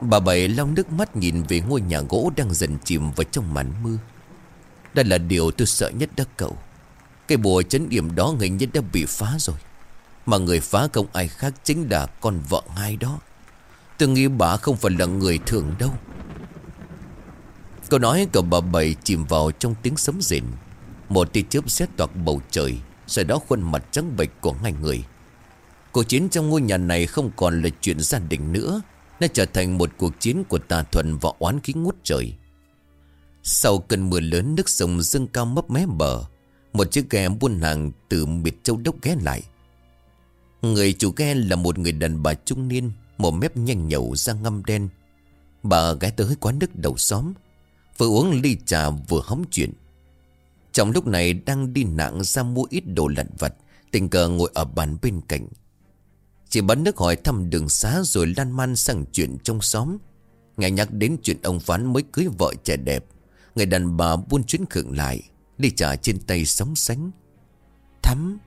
Bà Bảy long nước mắt nhìn về ngôi nhà gỗ đang dần chìm vào trong màn mưa. Đây là điều tôi sợ nhất đó cậu. Cái bùa chấn điểm đó hình như đã bị phá rồi. Mà người phá không ai khác chính là con vợ ngay đó. Tôi nghĩ bà không phải là người thường đâu. Câu nói cậu bà Bảy chìm vào trong tiếng sấm rền. Một tia chớp xét toạc bầu trời, Sau đó khuôn mặt trắng bệch của ngài người. Cuộc chiến trong ngôi nhà này không còn là chuyện gia đình nữa. Nó trở thành một cuộc chiến của tà thuần và oán khí ngút trời. Sau cơn mưa lớn, nước sông dâng cao mấp mé bờ. Một chiếc ghe buôn hàng từ miệt châu đốc ghé lại. Người chủ ghe là một người đàn bà trung niên một mép nhanh nhậu ra ngâm đen. Bà gái tới quán nước đầu xóm, Vừa uống ly trà vừa hóng chuyện. Trong lúc này đang đi nặng ra mua ít đồ lặt vặt, Tình cờ ngồi ở bàn bên cạnh. Chỉ bắn nước hỏi thăm đường xá Rồi lan man sang chuyện trong xóm. Nghe nhắc đến chuyện ông Phán mới cưới vợ trẻ đẹp, Người đàn bà buôn chuyến khựng lại Ly trà trên tay sóng sánh. Thắm,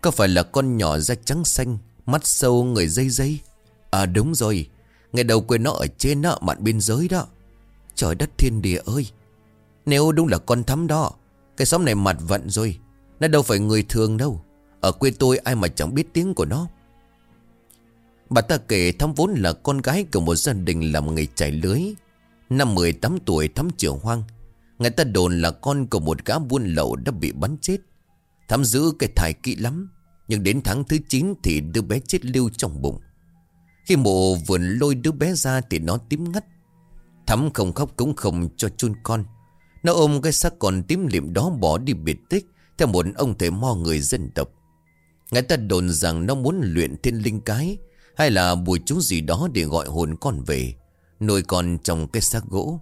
Có phải là con nhỏ da trắng xanh, Mắt sâu người dây dây? À đúng rồi, Ngày đầu quên nó ở trên đó mạn biên giới đó. Trời đất thiên địa ơi! Nếu đúng là con thắm đó, Cái xóm này mặt vận rồi, Nó đâu phải người thường đâu. Ở quê tôi ai mà chẳng biết tiếng của nó. Bà ta kể thắm vốn là con gái của một gia đình làm nghề chảy lưới. Năm 18 tuổi thắm trưởng hoang, Người ta đồn là con của một gã buôn lậu đã bị bắn chết. Thắm giữ cái thai kỹ lắm, Nhưng đến tháng thứ 9 thì đứa bé chết lưu trong bụng. Khi mụ vườn lôi đứa bé ra thì nó tím ngắt. Thắm không khóc cũng không cho chun con. Nó ôm cái xác con tím liệm đó bỏ đi biệt tích Theo một ông thầy mo người dân tộc. Người ta đồn rằng nó muốn luyện thiên linh cái hay là bùi chú gì đó để gọi hồn con về, Nuôi con trong cái xác gỗ.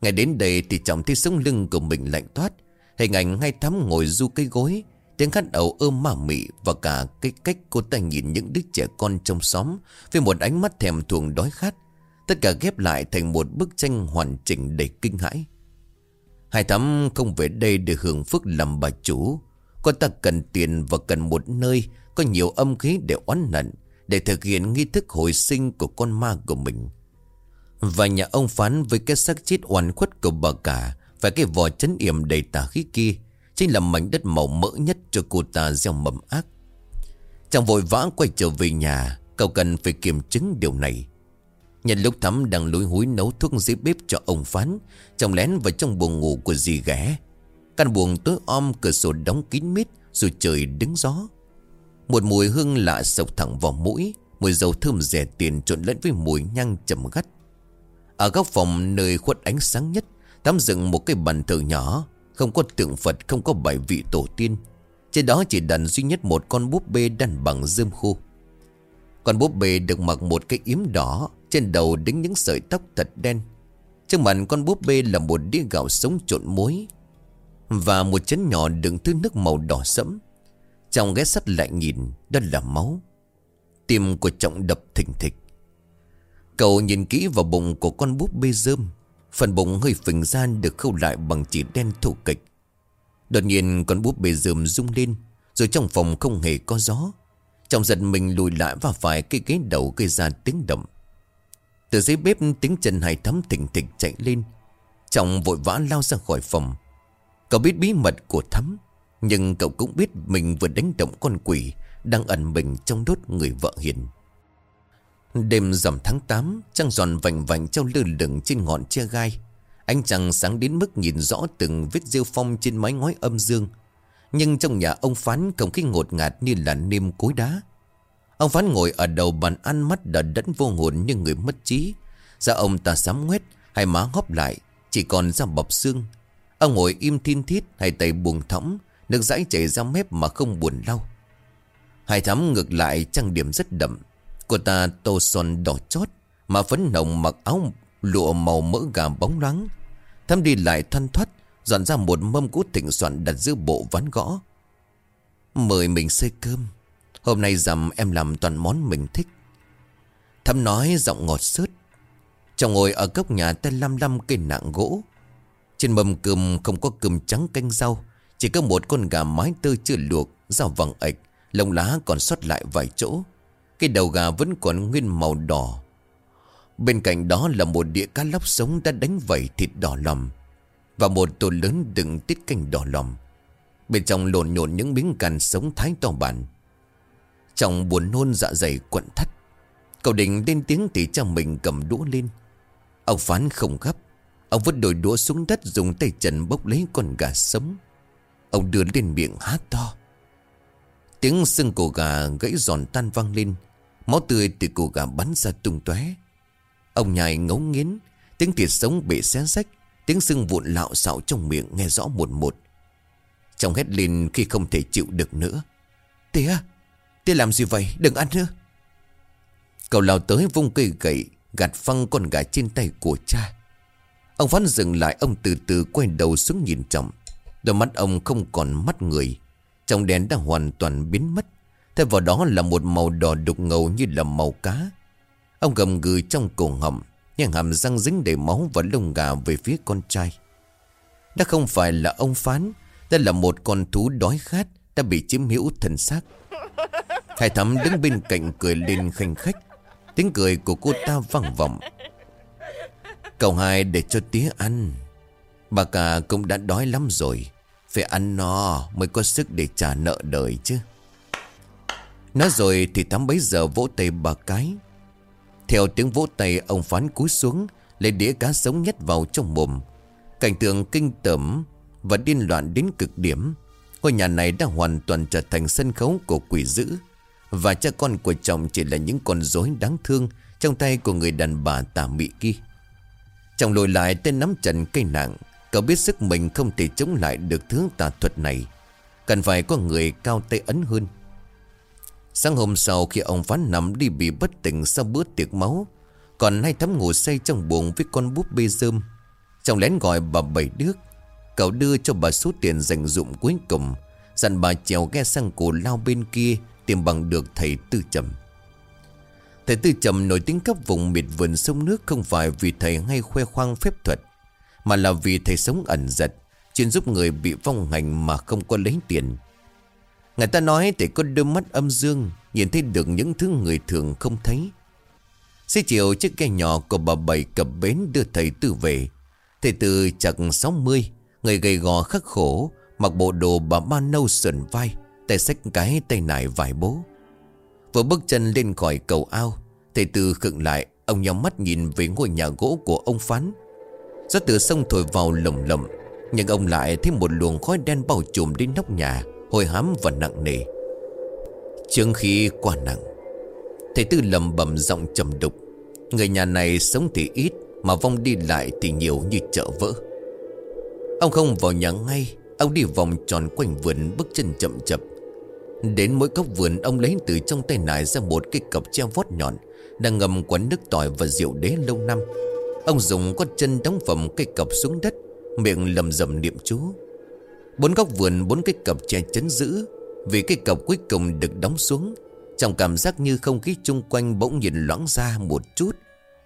Ngày đến đây thì chồng thấy sống lưng của mình lạnh toát, Hình ảnh ngay thắm ngồi du cây gối, Tiếng khát ẩu ôm mà mị Và cả cái cách cô ta nhìn những đứa trẻ con trong xóm Với một ánh mắt thèm thuồng đói khát. Tất cả ghép lại thành một bức tranh hoàn chỉnh đầy kinh hãi. Hai thắm không về đây để hưởng phước làm bà chủ. Cô ta cần tiền và cần một nơi, Có nhiều âm khí để oán nận để thực hiện nghi thức hồi sinh của con ma của mình. Và nhà ông phán với cái xác chết oan khuất của bà cả Và cái vỏ chấn yểm đầy tà khí kia Chính là mảnh đất màu mỡ nhất cho cô ta gieo mầm ác. Chàng vội vã quay trở về nhà, Cậu cần phải kiểm chứng điều này. Nhân lúc thắm đang lối húi nấu thuốc dưới bếp cho ông phán Chồng lén vào trong buồng ngủ của dì ghé Căn buồng tối om, cửa sổ đóng kín mít Dù trời đứng gió. Một mùi hương lạ sộc thẳng vào mũi, Mùi dầu thơm rẻ tiền trộn lẫn với mùi nhang trầm gắt Ở góc phòng nơi khuất ánh sáng nhất, Tắm dựng một cái bàn thờ nhỏ, Không có tượng Phật, Không có bài vị tổ tiên. Trên đó chỉ đặt duy nhất một con búp bê đan bằng dơm khô. Con búp bê được mặc một cái yếm đỏ, Trên đầu đính những sợi tóc thật đen. Trước mặt con búp bê là một đĩa gạo sống trộn muối Và một chén nhỏ đựng thứ nước màu đỏ sẫm. Trong ghé sắt lại nhìn, Đó là máu. Tim của trọng đập thình thịch. Cậu nhìn kỹ vào bụng của con búp bê dơm Phần bụng hơi phình ra được khâu lại bằng chỉ đen thủ kịch Đột nhiên, con búp bê dơm rung lên, Rồi trong phòng không hề có gió. Trong giật mình lùi lại và phải cái ghế đầu gây ra tiếng động. Từ dưới bếp, tiếng chân hải thấm thỉnh thịch chạy lên. Trọng vội vã lao ra khỏi phòng. Cậu biết bí mật của thắm. Nhưng cậu cũng biết mình vừa đánh động con quỷ Đang ẩn mình trong đốt người vợ hiền. Đêm rằm tháng 8 Trăng giòn vành vành treo lơ lửng trên ngọn che gai. Ánh trăng sáng đến mức nhìn rõ từng vết rêu phong trên mái ngói âm dương. Nhưng trong nhà ông Phán không khí ngột ngạt như là nêm cối đá. Ông Phán ngồi ở đầu bàn ăn mắt đờ đẫn vô hồn như người mất trí. Da ông ta sám ngoét Hai má hóp lại, Chỉ còn da bọc xương. Ông ngồi im thiên thiết Hai tay buồn thõng Nước dãi chảy ra mép mà không buồn lau Hai thắm ngược lại trang điểm rất đậm. Cô ta tô son đỏ chót, Mà phấn nồng mặc áo lụa màu mỡ gà bóng loáng. Thắm đi lại thoăn thoát Dọn ra một mâm cút thịnh soạn đặt giữa bộ ván gõ. Mời mình xơi cơm. Hôm nay dằm em làm toàn món mình thích. Thắm nói giọng ngọt sớt. Chồng ngồi ở góc nhà tay lăm lăm cây nạng gỗ. Trên mâm cơm không có cơm trắng canh rau. Chỉ có một con gà mái tươi chưa luộc Rau vàng ạch, Lông lá còn sót lại vài chỗ. Cái đầu gà vẫn còn nguyên màu đỏ. Bên cạnh đó là một đĩa cá lóc sống đã đánh vẩy thịt đỏ lòm. Và một tô lớn đựng tiết canh đỏ lòm. Bên trong lộn nhộn những miếng càn sống thái to bản. Trong buồn nôn dạ dày quặn thắt, Cậu định lên tiếng thì cha mình cầm đũa lên. Ông phán không gấp, Ông vứt đôi đũa xuống đất dùng tay trần bốc lấy con gà sống. Ông đưa lên miệng hát to. Tiếng xương cổ gà gãy giòn tan văng lên. Máu tươi từ cổ gà bắn ra tung tóe. Ông nhai ngấu nghiến. Tiếng thịt sống bị xé rách. Tiếng xương vụn lạo xạo trong miệng nghe rõ một một. Chồng hét lên khi không thể chịu được nữa. Tía Tía làm gì vậy? Đừng ăn nữa. Cậu lao tới vung cây gậy, Gạt phăng con gà trên tay của cha. Ông phán dừng lại, Ông từ từ quay đầu xuống nhìn chồng. Đôi mắt ông không còn mắt người. Trong đèn đã hoàn toàn biến mất. Thay vào đó là một màu đỏ đục ngầu như là màu cá. Ông gầm gừ trong cổ họng, Nhưng hàm răng dính đầy máu và lông gà về phía con trai. Đã không phải là ông phán Đây là một con thú đói khát, Đã bị chiếm hữu thần xác. Hai thắm đứng bên cạnh cười lên khanh khách. Tiếng cười của cô ta vang vọng. Cậu hai để cho tía ăn. Bà cả cũng đã đói lắm rồi. Phải ăn no mới có sức để trả nợ đời chứ. Nói rồi thì thắm bấy giờ vỗ tay bà cái. Theo tiếng vỗ tay, ông phán cúi xuống, Lấy đĩa cá sống nhét vào trong mồm. Cảnh tượng kinh tởm Và điên loạn đến cực điểm. Ngôi nhà này đã hoàn toàn trở thành sân khấu của quỷ dữ. Và cha con của chồng chỉ là những con rối đáng thương Trong tay của người đàn bà tà mị kia. Chồng lùi lại tên nắm trần cây nặng. Cậu biết sức mình không thể chống lại được thứ tà thuật này. Cần phải có người cao tay ấn hơn. Sáng hôm sau khi ông phán nằm đi bị bất tỉnh sau bữa tiệc máu, Còn hai thắm ngủ say trong buồng với con búp bê dơm Chồng lén gọi bà Bảy Đức, Cậu đưa cho bà số tiền dành dụng cuối cùng, Dặn bà trèo ghe sang cổ lao bên kia Tìm bằng được thầy Tư Trầm. Thầy Tư Trầm nổi tiếng khắp vùng miệt vườn sông nước Không phải vì thầy hay khoe khoang phép thuật mà là vì thầy sống ẩn giật, Chuyên giúp người bị vong hành mà không có lấy tiền. Người ta nói thầy có đôi mắt âm dương, Nhìn thấy được những thứ người thường không thấy. Xế chiều, chiếc ghe nhỏ của bà Bảy cập bến đưa thầy Tư về. Thầy Tư chặt 60 Người gầy gò khắc khổ, Mặc bộ đồ bà ba nâu sườn vai, Tay xách cái tay nải vải bố. Vừa bước chân lên khỏi cầu ao, Thầy Tư khựng lại, Ông nhắm mắt nhìn về ngôi nhà gỗ của ông Phán. Gió từ sông thổi vào lồng lộng, Nhưng ông lại thấy một luồng khói đen bao trùm đến nóc nhà, Hồi hám và nặng nề. Trương khí quá nặng, Thầy Tư lầm bầm giọng trầm đục, Người nhà này sống thì ít, Mà vong đi lại thì nhiều như chợ vỡ. Ông không vào nhà ngay, Ông đi vòng tròn quanh vườn bước chân chậm chậm. Đến mỗi góc vườn, Ông lấy từ trong tay nải ra một cái cặp treo vót nhọn, Đang ngầm quấn nước tỏi và rượu đế lâu năm. Ông dùng con chân đóng phẩm cây cọc xuống đất, Miệng lầm rầm niệm chú Bốn góc vườn, bốn cái cọc che chấn giữ, Vì cái cọc cuối cùng được đóng xuống. Trong cảm giác như không khí chung quanh bỗng nhìn loãng ra một chút,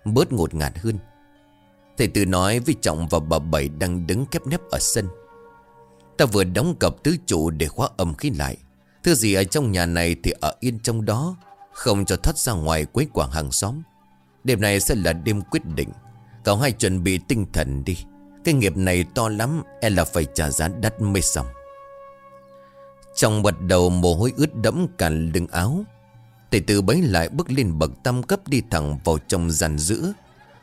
Bớt ngột ngạt hơn. Thầy Tư nói với Trọng và bà Bảy đang đứng kép nép ở sân. Ta vừa đóng cặp tứ trụ để khóa âm khí lại. Thứ gì ở trong nhà này thì ở yên trong đó, Không cho thoát ra ngoài quấy quảng hàng xóm. Đêm này sẽ là đêm quyết định. Cậu hai chuẩn bị tinh thần đi. Cái nghiệp này to lắm E là phải trả giá đắt mới xong. Trong bật đầu mồ hôi ướt đẫm cả lưng áo Tề tử bấy lại bước lên bậc tam cấp đi thẳng vào trong giàn giữa.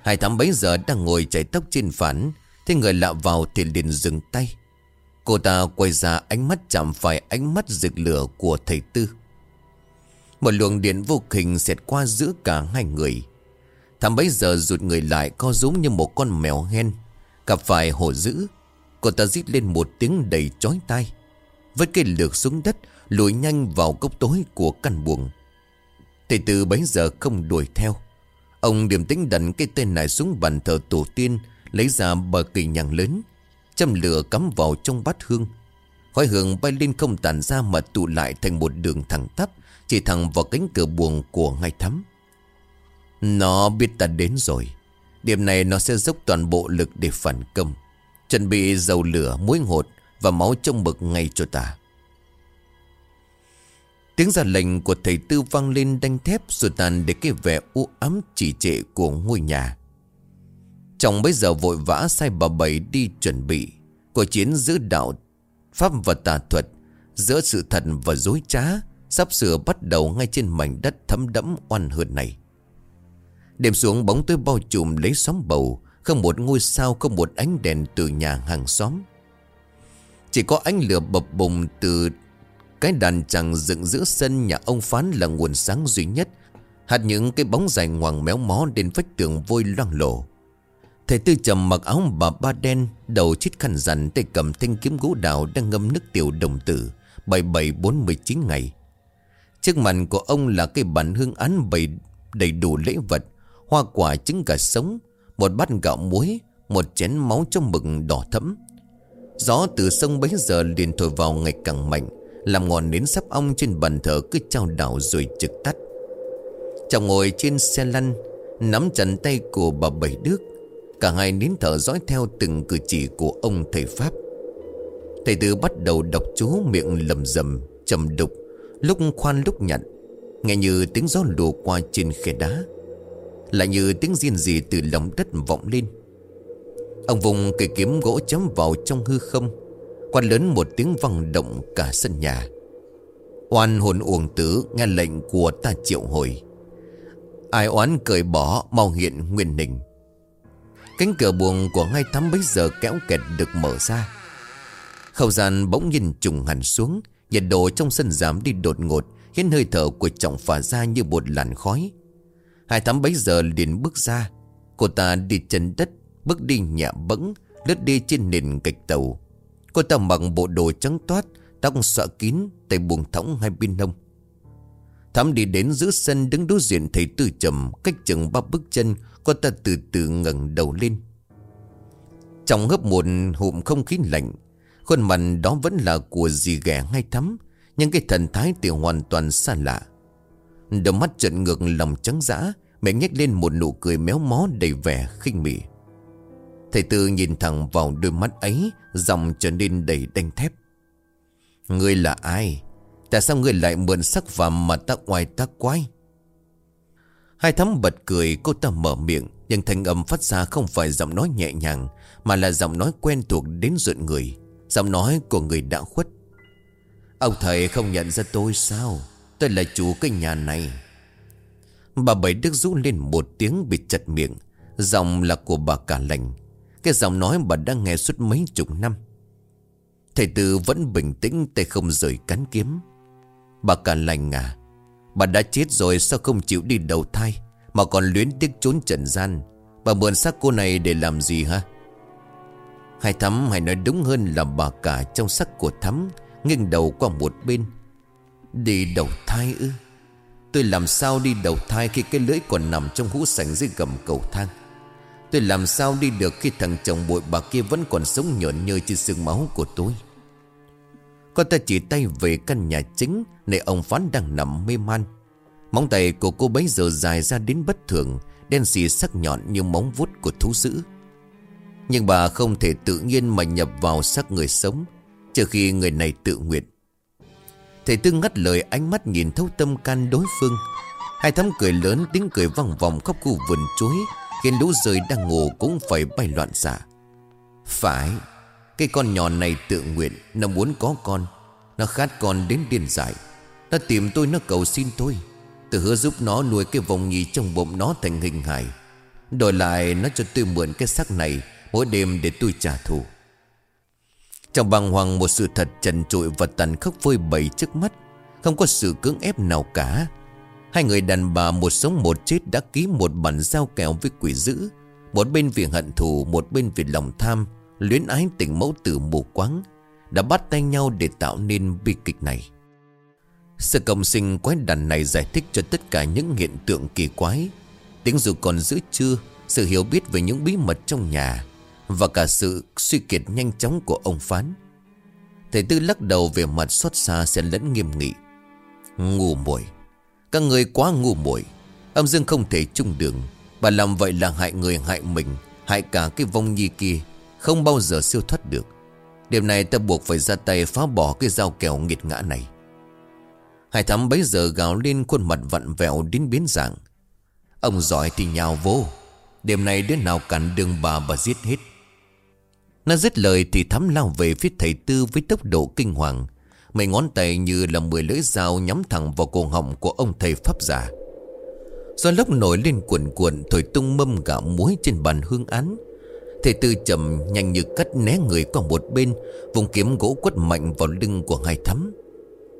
Hai thám bấy giờ đang ngồi chảy tóc trên phản Thế người lạ vào thì liền dừng tay. Cô ta quay ra ánh mắt chạm phải ánh mắt rực lửa của thầy Tư. Một luồng điện vô hình xẹt qua giữa cả hai người. Thám bấy giờ rụt người lại co rúm như một con mèo hen. Gặp phải hổ dữ, Cô ta rít lên một tiếng đầy chói tai. Với cây lược xuống đất, Lùi nhanh vào cốc tối của căn buồng. Thầy Tư bấy giờ không đuổi theo. Ông điềm tĩnh đặt cái tên này xuống bàn thờ tổ tiên, Lấy ra bờ kỳ nhằng lớn, Châm lửa cắm vào trong bát hương. Khói hương bay lên không tàn ra mà tụ lại thành một đường thẳng tắp, Chỉ thẳng vào cánh cửa buồng của ngay thắm. Nó biết ta đến rồi. Điểm này nó sẽ dốc toàn bộ lực để phản công. Chuẩn bị dầu lửa, muối hột Và máu trong mực ngay cho ta. Tiếng ra lệnh của thầy tư vang lên đanh thép Rồi tàn để cái vẻ u ám chỉ trệ của ngôi nhà. Chồng bây giờ vội vã sai bà Bảy đi chuẩn bị Cuộc chiến giữa đạo Pháp và tà thuật Giữa sự thật và dối trá Sắp sửa bắt đầu ngay trên mảnh đất thấm đẫm oan hượt này. Đêm xuống bóng tối bao trùm lấy xóm bầu, Không một ngôi sao, Không một ánh đèn từ nhà hàng xóm. Chỉ có ánh lửa bập bùng từ Cái đàn chẳng dựng giữa sân nhà ông Phán là nguồn sáng duy nhất, Hạt những cái bóng dài ngoằng méo mó đến vách tường vôi loang lổ. Thầy Tư trầm mặc áo bà ba đen, Đầu chít khăn rằn tay cầm thanh kiếm gỗ đào Đang ngâm nước tiểu đồng tử 7749 ngày. Trước mặt của ông là cây bàn hương án bày đầy đủ lễ vật Hoa quả trứng cả sống, Một bát gạo muối, Một chén máu trong mực đỏ thẫm. Gió từ sông bấy giờ liền thổi vào ngày càng mạnh, Làm ngọn nến sắp ong trên bàn thờ cứ trao đảo rồi trực tắt. Chồng ngồi trên xe lăn, Nắm chặt tay của bà Bảy Đức Cả hai nín thở dõi theo từng cử chỉ của ông thầy Pháp. Thầy Tư bắt đầu đọc chú miệng lầm rầm, trầm đục, Lúc khoan lúc nhặn, Nghe như tiếng gió lùa qua trên khe đá. Lại như tiếng riêng gì từ lòng đất vọng lên. Ông vùng cây kiếm gỗ chấm vào trong hư không Quan lớn một tiếng vang động cả sân nhà. Oan hồn uổng tử nghe lệnh của ta triệu hồi. Ai oán cởi bỏ mau hiện nguyên nình Cánh cửa buồng của ngay thắm bấy giờ kéo kẹt được mở ra. Khẩu gian bỗng nhìn trùng hẳn xuống, Nhiệt độ trong sân giảm đi đột ngột, Khiến hơi thở của trọng phả ra như một làn khói. Hai thắm bấy giờ liền bước ra. Cô ta đi chân đất, Bước đi nhẹ bẫng, Lướt đi trên nền gạch tàu. Cô ta mặc bộ đồ trắng toát, Tóc xõa kín, Tay buông thõng hai bên nông Thắm đi đến giữa sân đứng đối diện thầy tư trầm, Cách chừng ba bước chân, Cô ta từ từ ngẩng đầu lên. Trong hớp một hụm không khí lạnh, Khuôn mặt đó vẫn là của dì ghẻ ngay thắm, Nhưng cái thần thái thì hoàn toàn xa lạ. Đôi mắt trợn ngược, lòng trắng dã Mẹ nhếch lên một nụ cười méo mó đầy vẻ khinh mỉ Thầy Tư nhìn thẳng vào đôi mắt ấy Dòng trở nên đầy đanh thép. Ngươi là ai? Tại sao ngươi lại mượn sắc phàm mà ta oai ta quái? Hai thắm bật cười, cô ta mở miệng, Nhưng thanh âm phát ra không phải giọng nói nhẹ nhàng, Mà là giọng nói quen thuộc đến rợn người. Giọng nói của người đã khuất. Ông thầy không nhận ra tôi sao? Tôi là chủ cái nhà này. Bà Bảy Đức rú lên một tiếng bị chặt miệng. Giọng là của bà cả lành. Cái giọng nói bà đang nghe suốt mấy chục năm. Thầy Tư vẫn bình tĩnh, tay không rời cắn kiếm. Bà cả lành à Bà đã chết rồi sao không chịu đi đầu thai, Mà còn luyến tiếc trốn trần gian? Bà mượn xác cô này để làm gì hả? Hai thắm hay nói đúng hơn là bà cả trong sắc của thắm, Nghiêng đầu qua một bên. Đi đầu thai ư? Tôi làm sao đi đầu thai khi cái lưỡi còn nằm trong hũ sảnh dưới gầm cầu thang? Tôi làm sao đi được khi thằng chồng bội bà kia vẫn còn sống nhợn nhơ trên xương máu của tôi? Cô ta chỉ tay về căn nhà chính Nơi ông Phán đang nằm mê man. Móng tay của cô bấy giờ dài ra đến bất thường, Đen xì sắc nhọn như móng vuốt của thú dữ. Nhưng bà không thể tự nhiên mà nhập vào xác người sống, Trừ khi người này tự nguyện. Thầy Tư ngắt lời ánh mắt nhìn thấu tâm can đối phương. Hai thắm cười lớn, tiếng cười vang vòng khắp khu vườn chuối, Khiến lũ rơi đang ngủ cũng phải bay loạn xạ. Phải, Cái con nhỏ này tự nguyện, Nó muốn có con, Nó khát con đến điên dại. Nó tìm tôi, nó cầu xin tôi. Tôi hứa giúp nó nuôi cái vòng nhì trong bụng nó thành hình hài. Đổi lại, nó cho tôi mượn cái xác này Mỗi đêm để tôi trả thù. Trong bàng hoàng một sự thật trần trụi và tàn khốc phơi bày trước mắt, Không có sự cưỡng ép nào cả. Hai người đàn bà một sống một chết đã ký một bản giao kèo với quỷ dữ. Một bên vì hận thù, Một bên vì lòng tham, Luyến ái tình mẫu tử mù quáng, Đã bắt tay nhau để tạo nên bi kịch này. Sự cộng sinh quái đàn này giải thích cho tất cả những hiện tượng kỳ quái. Tiếng dù còn giữ chưa, Sự hiểu biết về những bí mật trong nhà và cả sự suy kiệt nhanh chóng của ông Phán. Thầy Tư lắc đầu về mặt xót xa xen lẫn nghiêm nghị. Ngu muội, các người quá ngu muội. Âm dương không thể chung đường. Bà làm vậy là hại người hại mình, Hại cả cái vong nhi kia, Không bao giờ siêu thoát được. Điểm này ta buộc phải ra tay phá bỏ cái dao kèo nghiệt ngã này. Hải thắm bấy giờ gào lên khuôn mặt vặn vẹo đến biến dạng. Ông giỏi thì nhào vô. Đêm này đứa nào cản đường bà và giết hết. Nó dứt lời thì thắm lao về phía thầy tư với tốc độ kinh hoàng. Mấy ngón tay như là mười lưỡi dao nhắm thẳng vào cổ họng của ông thầy pháp giả. Do lốc nổi lên cuộn cuộn, Thổi tung mâm gạo muối trên bàn hương án, Thầy tư chậm nhanh như cắt né người qua một bên, Vùng kiếm gỗ quất mạnh vào lưng của hai thắm.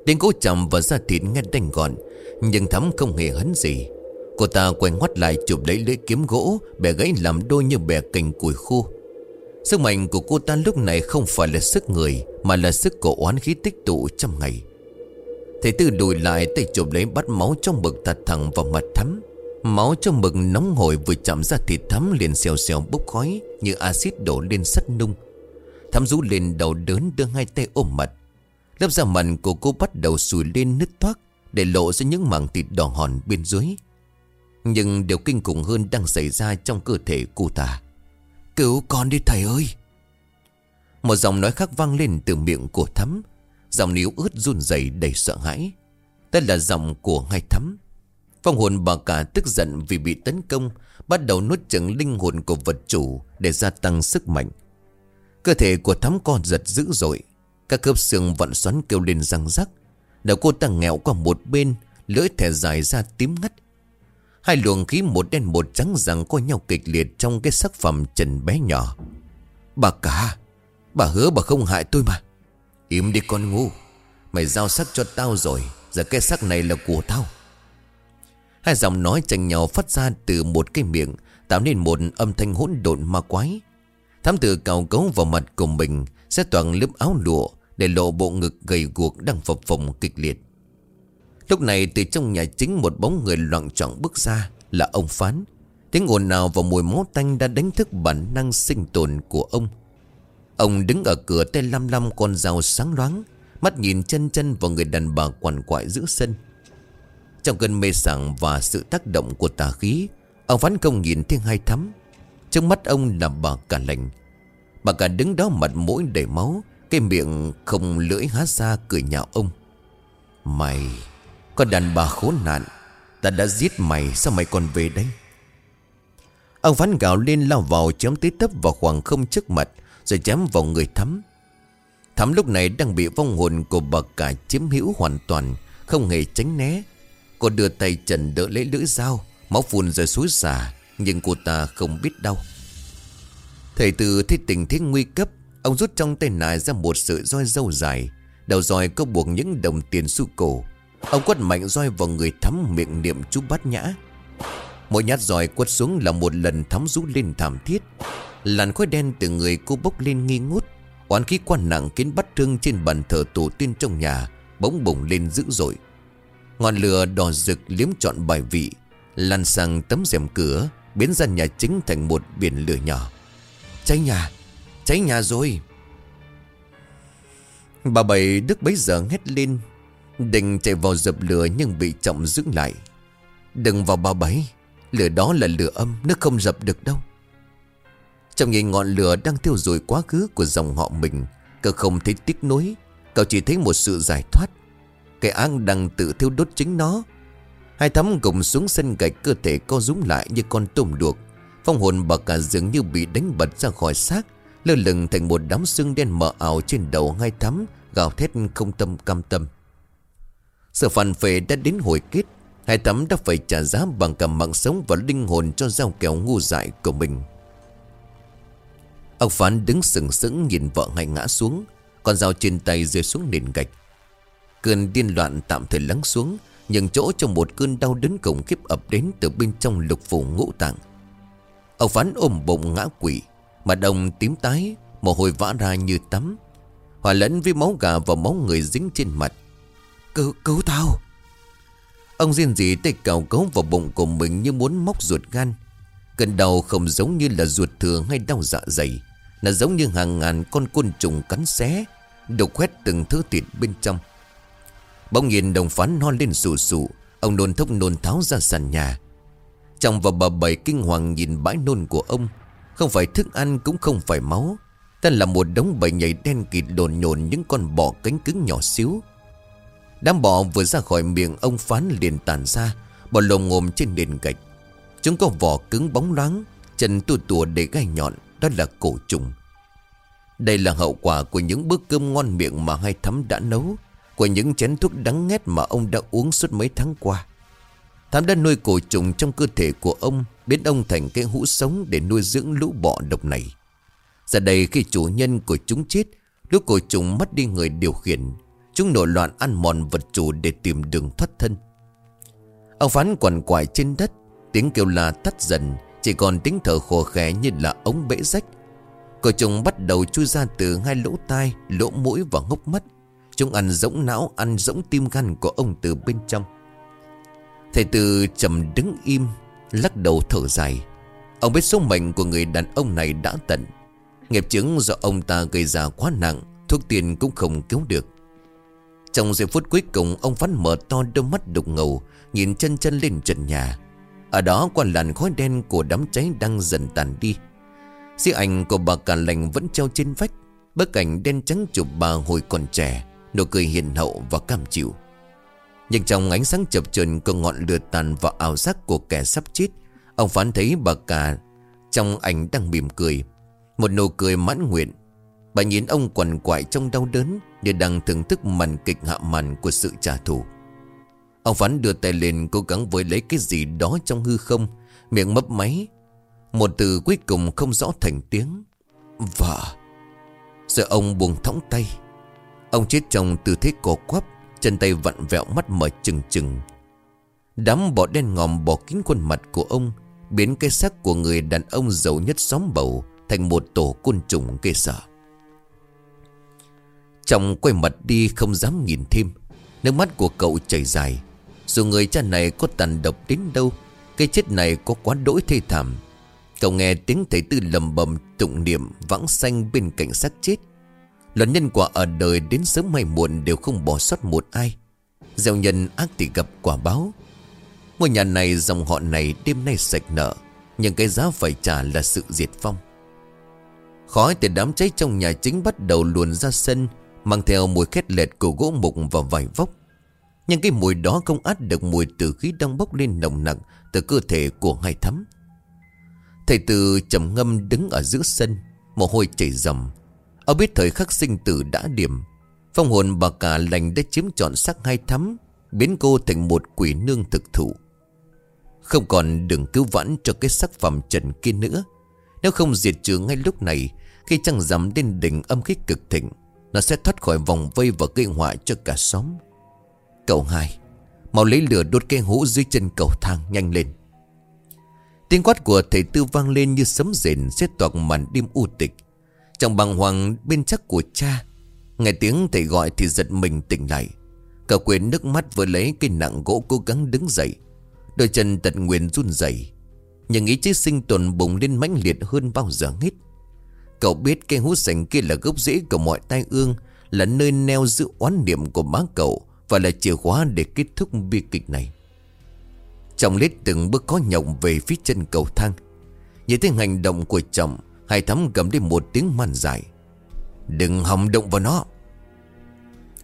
Tiếng gỗ chạm vào da thịt nghe đanh gọn, Nhưng thắm không hề hấn gì. Cô ta quay ngoắt lại chụp lấy lưỡi kiếm gỗ, Bẻ gãy làm đôi như bẻ cành củi khô. Sức mạnh của cô ta lúc này không phải là sức người, Mà là sức của oán khí tích tụ trong ngày. Thầy Tư lùi lại, tay chụp lấy bắt máu trong bực thật thẳng vào mặt thắm. Máu trong bực nóng hổi vừa chạm ra thịt thắm liền xèo xèo bốc khói Như axit đổ lên sắt nung. Thắm rú lên đầu đớn đưa hai tay ôm mặt. Lớp da mặt của cô bắt đầu sùi lên nứt thoát Để lộ ra những mảng thịt đỏ hòn bên dưới. Nhưng điều kinh khủng hơn đang xảy ra trong cơ thể cô ta. Cứu con đi, thầy ơi. Một giọng nói khác vang lên từ miệng của thắm. Giọng níu ướt run rẩy đầy sợ hãi. Đây là giọng của hai thắm. Phong hồn bà cả tức giận vì bị tấn công, Bắt đầu nuốt chửng linh hồn của vật chủ Để gia tăng sức mạnh. Cơ thể của thắm con giật dữ dội. Các khớp xương vặn xoắn kêu lên răng rắc. Đầu cô ta nghẹo qua một bên, Lưỡi thẻ dài ra tím ngắt. Hai luồng khí một đen một trắng rằng có nhau kịch liệt trong cái sắc phẩm trần bé nhỏ. Bà cả, bà hứa bà không hại tôi mà. Im đi con ngu, mày giao sắc cho tao rồi, giờ cái sắc này là của tao. Hai giọng nói tranh nhau phát ra từ một cái miệng, tạo nên một âm thanh hỗn độn ma quái. Thám tử cào cấu vào mặt của mình, sẽ toàn lớp áo lụa để lộ bộ ngực gầy guộc đang phập phồng kịch liệt. Lúc này từ trong nhà chính một bóng người loạn trọng bước ra, là ông Phán. Tiếng ồn nào và mùi máu tanh đã đánh thức bản năng sinh tồn của ông. Ông đứng ở cửa tay lăm lăm con dao sáng loáng, Mắt nhìn chân chân vào người đàn bà quằn quại giữa sân. Trong cơn mê sảng và sự tác động của tà khí, Ông phán công nhìn thiên hai thắm. Trong mắt ông là bà cả lành. Bà cả đứng đó mặt mũi đầy máu, Cái miệng không lưỡi há ra cười nhạo ông. Mày! Con đàn bà khốn nạn, Ta đã giết mày, sao mày còn về đây? Ông phán gạo lên lao vào chém tới tấp vào khoảng không trước mặt, Rồi chém vào người thắm. Thắm lúc này đang bị vong hồn của bà cả chiếm hữu hoàn toàn, Không hề tránh né. Cô đưa tay trần đỡ lấy lưỡi dao, Máu phun rồi suối xả, Nhưng cô ta không biết đau. Thầy từ thấy tình thế nguy cấp, Ông rút trong tay nải ra một sợi roi dâu dài, Đầu roi có buộc những đồng tiền xu cổ. Ông quất mạnh roi vào người thắm miệng niệm chú bát nhã. Mỗi nhát roi quất xuống là một lần thắm rú lên thảm thiết. Làn khói đen từ người cô bốc lên nghi ngút. Oán khí quan nặng khiến bắt thương trên bàn thờ tổ tiên trong nhà Bỗng bùng lên dữ dội. Ngọn lửa đỏ rực liếm trọn bài vị Lan sang tấm rèm cửa, Biến ra nhà chính thành một biển lửa nhỏ. Cháy nhà Cháy nhà rồi. Bà Bảy Đức bấy giờ hét lên. Định chạy vào dập lửa nhưng bị trọng giữ lại. Đừng vào bà bấy Lửa đó là lửa âm, Nó không dập được đâu. Trong nhìn ngọn lửa đang thiêu rụi quá khứ của dòng họ mình Cậu không thấy tiếc nuối, Cậu chỉ thấy một sự giải thoát. Cái ác đang tự thiêu đốt chính nó. Hai thắm cùng xuống sân gạch, cơ thể co rúm lại như con tôm đuộc Phong hồn bà cả dường như bị đánh bật ra khỏi xác, Lơ lửng thành một đám xương đen mờ ảo trên đầu hai thắm, Gào thét không tâm cam tâm. Sự phản phệ đã đến hồi kết. Hai tấm đã phải trả giá bằng cả mạng sống và linh hồn cho giao kèo ngu dại của mình. Ông Phán đứng sừng sững nhìn vợ ngay ngã xuống, Con dao trên tay rơi xuống nền gạch. Cơn điên loạn tạm thời lắng xuống Nhưng chỗ trong một cơn đau đớn khủng khiếp ập đến từ bên trong lục phủ ngũ tạng. Ông Phán ôm bụng ngã quỷ Mặt đồng tím tái, Mồ hôi vã ra như tắm. Hòa lẫn với máu gà và máu người dính trên mặt. Cứu, cứu tao. Ông riêng gì tay cào cấu vào bụng của mình như muốn móc ruột gan. Cơn đau không giống như là ruột thừa hay đau dạ dày. Là giống như hàng ngàn con côn trùng cắn xé Đục khoét từng thứ thịt bên trong. Bỗng nhìn đồng phán non lên sù sù. Ông nôn thốc nôn tháo ra sàn nhà. Chồng và bà bảy kinh hoàng nhìn bãi nôn của ông Không phải thức ăn cũng không phải máu. Ta là một đống bầy nhảy đen kịt đồn nhồn những con bọ cánh cứng nhỏ xíu. Đám bọ vừa ra khỏi miệng ông phán liền tàn ra Bò lồm ngồm trên nền gạch. Chúng có vỏ cứng bóng loáng, Chân tua tùa để gai nhọn, Đó là cổ trùng. Đây là hậu quả của những bữa cơm ngon miệng mà hai thắm đã nấu, Của những chén thuốc đắng ngét mà ông đã uống suốt mấy tháng qua. Thám đã nuôi cổ trùng trong cơ thể của ông, Biến ông thành cái hũ sống để nuôi dưỡng lũ bọ độc này. Giờ đây khi chủ nhân của chúng chết, Lũ cổ trùng mất đi người điều khiển. Chúng nổi loạn ăn mòn vật chủ để tìm đường thoát thân. Ông phán quằn quại trên đất, Tiếng kêu la tắt dần, Chỉ còn tiếng thở khô khẽ như là ống bể rách. Cổ trùng bắt đầu chui ra từ hai lỗ tai, Lỗ mũi và ngốc mắt. Chúng ăn rỗng não, Ăn rỗng tim gan của ông từ bên trong. Thầy Tư trầm đứng im, Lắc đầu thở dài. Ông biết số mệnh của người đàn ông này đã tận. Nghiệp chứng do ông ta gây ra quá nặng, Thuốc tiền cũng không cứu được. Trong giây phút cuối cùng, Ông Phát mở to đôi mắt đục ngầu, Nhìn chân chân lên trần nhà. Ở đó qua làn khói đen của đám cháy đang dần tàn đi. Di ảnh của bà cả lành vẫn treo trên vách, Bức ảnh đen trắng chụp bà hồi còn trẻ, Nụ cười hiền hậu và cam chịu. Nhưng trong ánh sáng chập chờn của ngọn lửa tàn và ảo giác của kẻ sắp chết, Ông phán thấy bà cả trong ảnh đang mỉm cười. Một nụ cười mãn nguyện Bà nhìn ông quằn quại trong đau đớn Như đang thưởng thức màn kịch hạ màn của sự trả thù. Ông phán đưa tay lên cố gắng với lấy cái gì đó trong hư không, Miệng mấp máy. Một từ cuối cùng không rõ thành tiếng. Vợ giờ ông buông thõng tay. Ông chết trong tư thế cổ quắp, Chân tay vặn vẹo mắt mở trừng trừng Đám bọ đen ngòm bỏ kín khuôn mặt của ông, Biến cái xác của người đàn ông giàu nhất xóm bầu Thành một tổ côn trùng ghê sợ. Chồng quay mặt đi không dám nhìn thêm. Nước mắt của cậu chảy dài. Dù người cha này có tàn độc đến đâu, Cái chết này có quá đỗi thê thảm. Cậu nghe tiếng thầy tư lầm bầm tụng niệm vãng sanh bên cạnh xác chết. Luật nhân quả ở đời đến sớm hay muộn đều không bỏ sót một ai. Gieo nhân ác thì gặp quả báo. Ngôi nhà này dòng họ này đêm nay sạch nợ, Nhưng cái giá phải trả là sự diệt vong. Khói từ đám cháy trong nhà chính bắt đầu luồn ra sân Mang theo mùi khét lẹt của gỗ mục và vải vóc. Nhưng cái mùi đó không át được mùi từ khí đang bốc lên nồng nặng Từ cơ thể của hai thắm. Thầy tử trầm ngâm đứng ở giữa sân, Mồ hôi chảy rầm Ông biết thời khắc sinh tử đã điểm. Phong hồn bà cả lành đã chiếm trọn xác hai thắm, Biến cô thành một quỷ nương thực thụ. Không còn đừng cứu vãn cho cái sắc phẩm trần kia nữa. Nếu không diệt trừ ngay lúc này, Khi trăng rằm lên đỉnh âm khí cực thịnh nó sẽ thoát khỏi vòng vây và gây họa cho cả xóm. Cậu hai, Mau lấy lửa đốt cây hũ dưới chân cầu thang nhanh lên. Tiếng quát của thầy tư vang lên như sấm rền Xét toạc màn đêm u tịch. Trong bàng hoàng bên chắc của cha, Nghe tiếng thầy gọi thì giật mình tỉnh lại. Cả quyền nước mắt vừa lấy cây nặng gỗ cố gắng đứng dậy. Đôi chân tật nguyện run rẩy, Nhưng ý chí sinh tồn bùng lên mãnh liệt hơn bao giờ hết. Cậu biết cây hút sành kia là gốc rễ của mọi tai ương, Là nơi neo giữ oán niệm của má cậu Và là chìa khóa để kết thúc bi kịch này. Trọng lết từng bước có nhọc về phía chân cầu thang, Nhìn thấy hành động của chồng, Hai thắm cầm đi một tiếng man dài Đừng hòng động vào nó.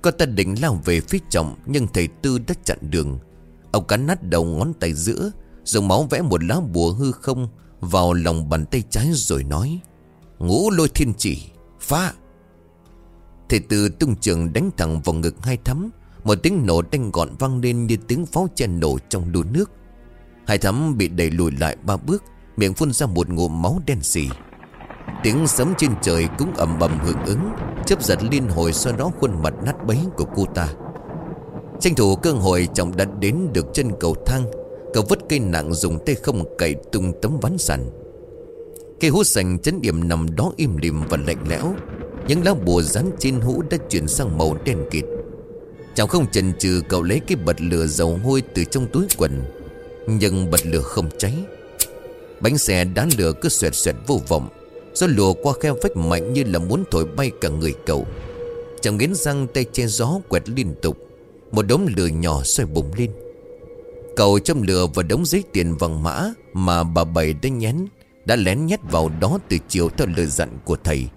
Con ta định lao về phía chồng, Nhưng thầy Tư đã chặn đường. Ông cắn nát đầu ngón tay giữa, Dùng máu vẽ một lá bùa hư không Vào lòng bàn tay trái rồi nói Ngũ lôi thiên chỉ, Phá. Thầy từ tung trường đánh thẳng vào ngực hai thắm Một tiếng nổ đanh gọn vang lên như tiếng pháo chen nổ trong đùa nước. Hai thắm bị đẩy lùi lại ba bước, Miệng phun ra một ngụm máu đen xì. Tiếng sấm trên trời cũng ầm ầm hưởng ứng Chấp giật liên hồi sau đó khuôn mặt nát bấy của cô ta. Tranh thủ cơ hội chồng đã đến được chân cầu thang, Cậu vứt cây nặng dùng tay không cậy tung tấm ván sàn. Cây hút sành chấn điểm nằm đó im lìm và lạnh lẽo, Những lá bùa rắn trên hũ đã chuyển sang màu đen kịt. Chàng không chần chừ cậu lấy cái bật lửa dầu hôi từ trong túi quần, Nhưng bật lửa không cháy. Bánh xe đá lửa cứ xoẹt xoẹt vô vọng, Gió lùa qua khe vách mạnh như là muốn thổi bay cả người cậu. Chàng nghiến răng tay che gió quẹt liên tục, Một đống lửa nhỏ xoay bùng lên. Cậu châm lửa vào đống giấy tiền vàng mã Mà bà Bảy đã nhén. Đã lén nhét vào đó từ chiều theo lời dặn của thầy.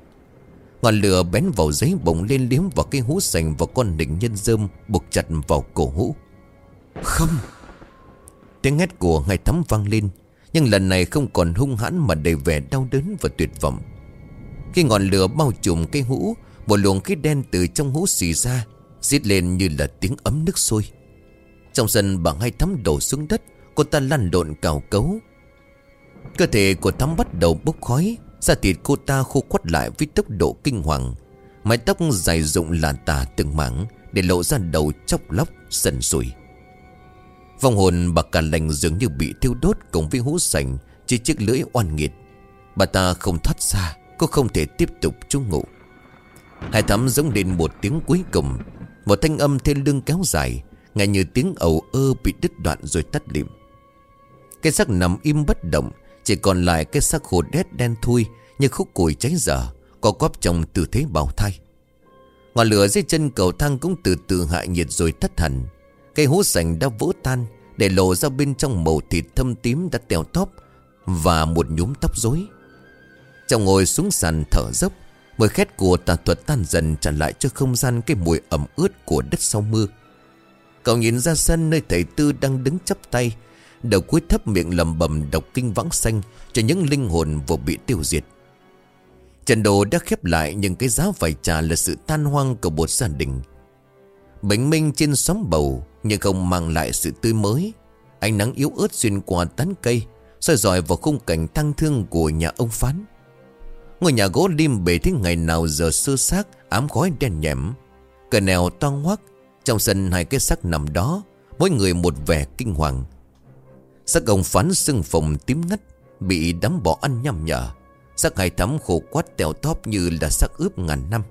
Ngọn lửa bén vào giấy bùng lên liếm vào cái hũ sành Và con nịnh nhân dơm buộc chặt vào cổ hũ. Không. Tiếng hét của ngài thắm vang lên Nhưng lần này không còn hung hãn Mà đầy vẻ đau đớn và tuyệt vọng. Khi ngọn lửa bao trùm cây hũ Một luồng khí đen từ trong hũ xì ra Giết lên như là tiếng ấm nước sôi. Trong sân bà hai thắm đổ xuống đất Cô ta lăn lộn cào cấu Cơ thể của thắm bắt đầu bốc khói, Da thịt cô ta khô quắt lại với tốc độ kinh hoàng. Mái tóc dài rụng làn tà từng mảng, Để lộ ra đầu chóc lóc, sần sùi. Vòng hồn bà cả lành dường như bị thiêu đốt Cùng với hũ sành Chỉ chiếc lưỡi oan nghiệt. Bà ta không thoát ra, Cô không thể tiếp tục trú ngụ. Hai thắm giống đến một tiếng cuối cùng. Một thanh âm thiên lương kéo dài Ngay như tiếng ầu ơ bị đứt đoạn rồi tắt lịm. Cái xác nằm im bất động chỉ còn lại cái xác khô đét đen thui Như khúc củi cháy dở, Có quắp trong tư thế bào thai. Ngọn lửa dưới chân cầu thang cũng từ từ hạ nhiệt rồi thất hẳn. Cây hố sành đã vỡ tan, Để lộ ra bên trong màu thịt thâm tím đã tèo tóp Và một nhúm tóc rối. Chồng ngồi xuống sàn thở dốc, Mùi khét của tà thuật tan dần trả lại cho không gian cái mùi ẩm ướt của đất sau mưa. Cậu nhìn ra sân nơi thầy Tư đang đứng chắp tay Đầu cuối thấp miệng lầm bầm đọc kinh vãng xanh Cho những linh hồn vừa bị tiêu diệt. Trận đồ đã khép lại nhưng cái giá phải trả là sự tan hoang của một gia đình. Bình minh trên xóm bầu Nhưng không mang lại sự tươi mới. Ánh nắng yếu ớt xuyên qua tán cây, soi dọi vào khung cảnh thăng thương của nhà ông Phán. Ngôi nhà gỗ lim bể thế ngày nào giờ sơ xác, Ám khói đen nhẹm Cờ nèo toang hoắc Trong sân hai cái xác nằm đó, Mỗi người một vẻ kinh hoàng. Xác ông Phán sưng phồng tím ngắt Bị đám bỏ ăn nhằm nhở. Xác hai thắm khổ quát tèo tóp như là xác ướp ngàn năm.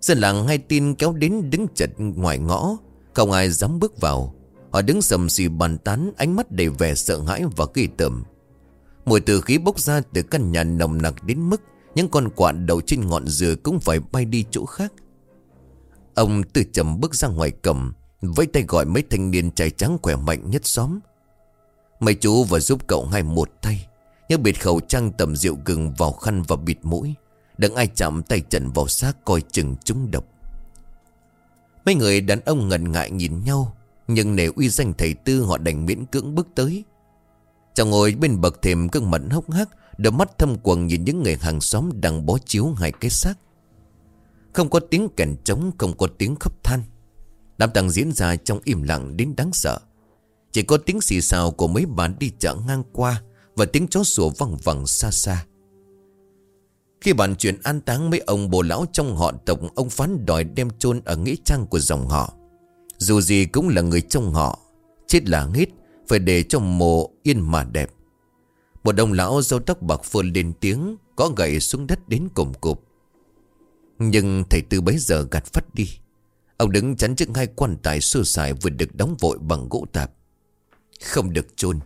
Dân làng hai tin kéo đến đứng chật ngoài ngõ, Không ai dám bước vào. Họ đứng sầm xì bàn tán, Ánh mắt đầy vẻ sợ hãi và kỳ tởm. Mùi từ khí bốc ra từ căn nhà nồng nặc đến mức Những con quạ đậu trên ngọn dừa cũng phải bay đi chỗ khác. Ông từ chầm bước ra ngoài cầm, Với tay gọi mấy thanh niên trai trắng khỏe mạnh nhất xóm. Mấy chú và giúp cậu hai một tay. Nhớ bịt khẩu trang tầm rượu gừng vào khăn và bịt mũi. Đừng ai chạm tay trần vào xác coi chừng chúng độc. Mấy người đàn ông ngần ngại nhìn nhau, Nhưng nể uy danh thầy tư họ đành miễn cưỡng bước tới. Chàng ngồi bên bậc thềm cưng mặn hốc hác, Đôi mắt thâm quần nhìn những người hàng xóm đang bó chiếu hai cái xác. Không có tiếng kèn trống, Không có tiếng khóc than. Đám tàng diễn ra trong im lặng đến đáng sợ. Chỉ có tiếng xì xào của mấy bạn đi chợ ngang qua Và tiếng chó sủa vẳng vẳng xa xa. Khi bàn chuyện an táng mấy ông bồ lão trong họ tộc, Ông phán đòi đem chôn ở nghĩa trang của dòng họ. Dù gì cũng là người trong họ, Chết là nghít Phải để cho mồ yên mà đẹp. Một ông lão râu tóc bạc phơ lên tiếng, Có gậy xuống đất đến cùng cụp Nhưng thầy tư bấy giờ gạt phát đi. Ông đứng chắn trước hai quan tài sơ sài vừa được đóng vội bằng gỗ tạp. Không được chôn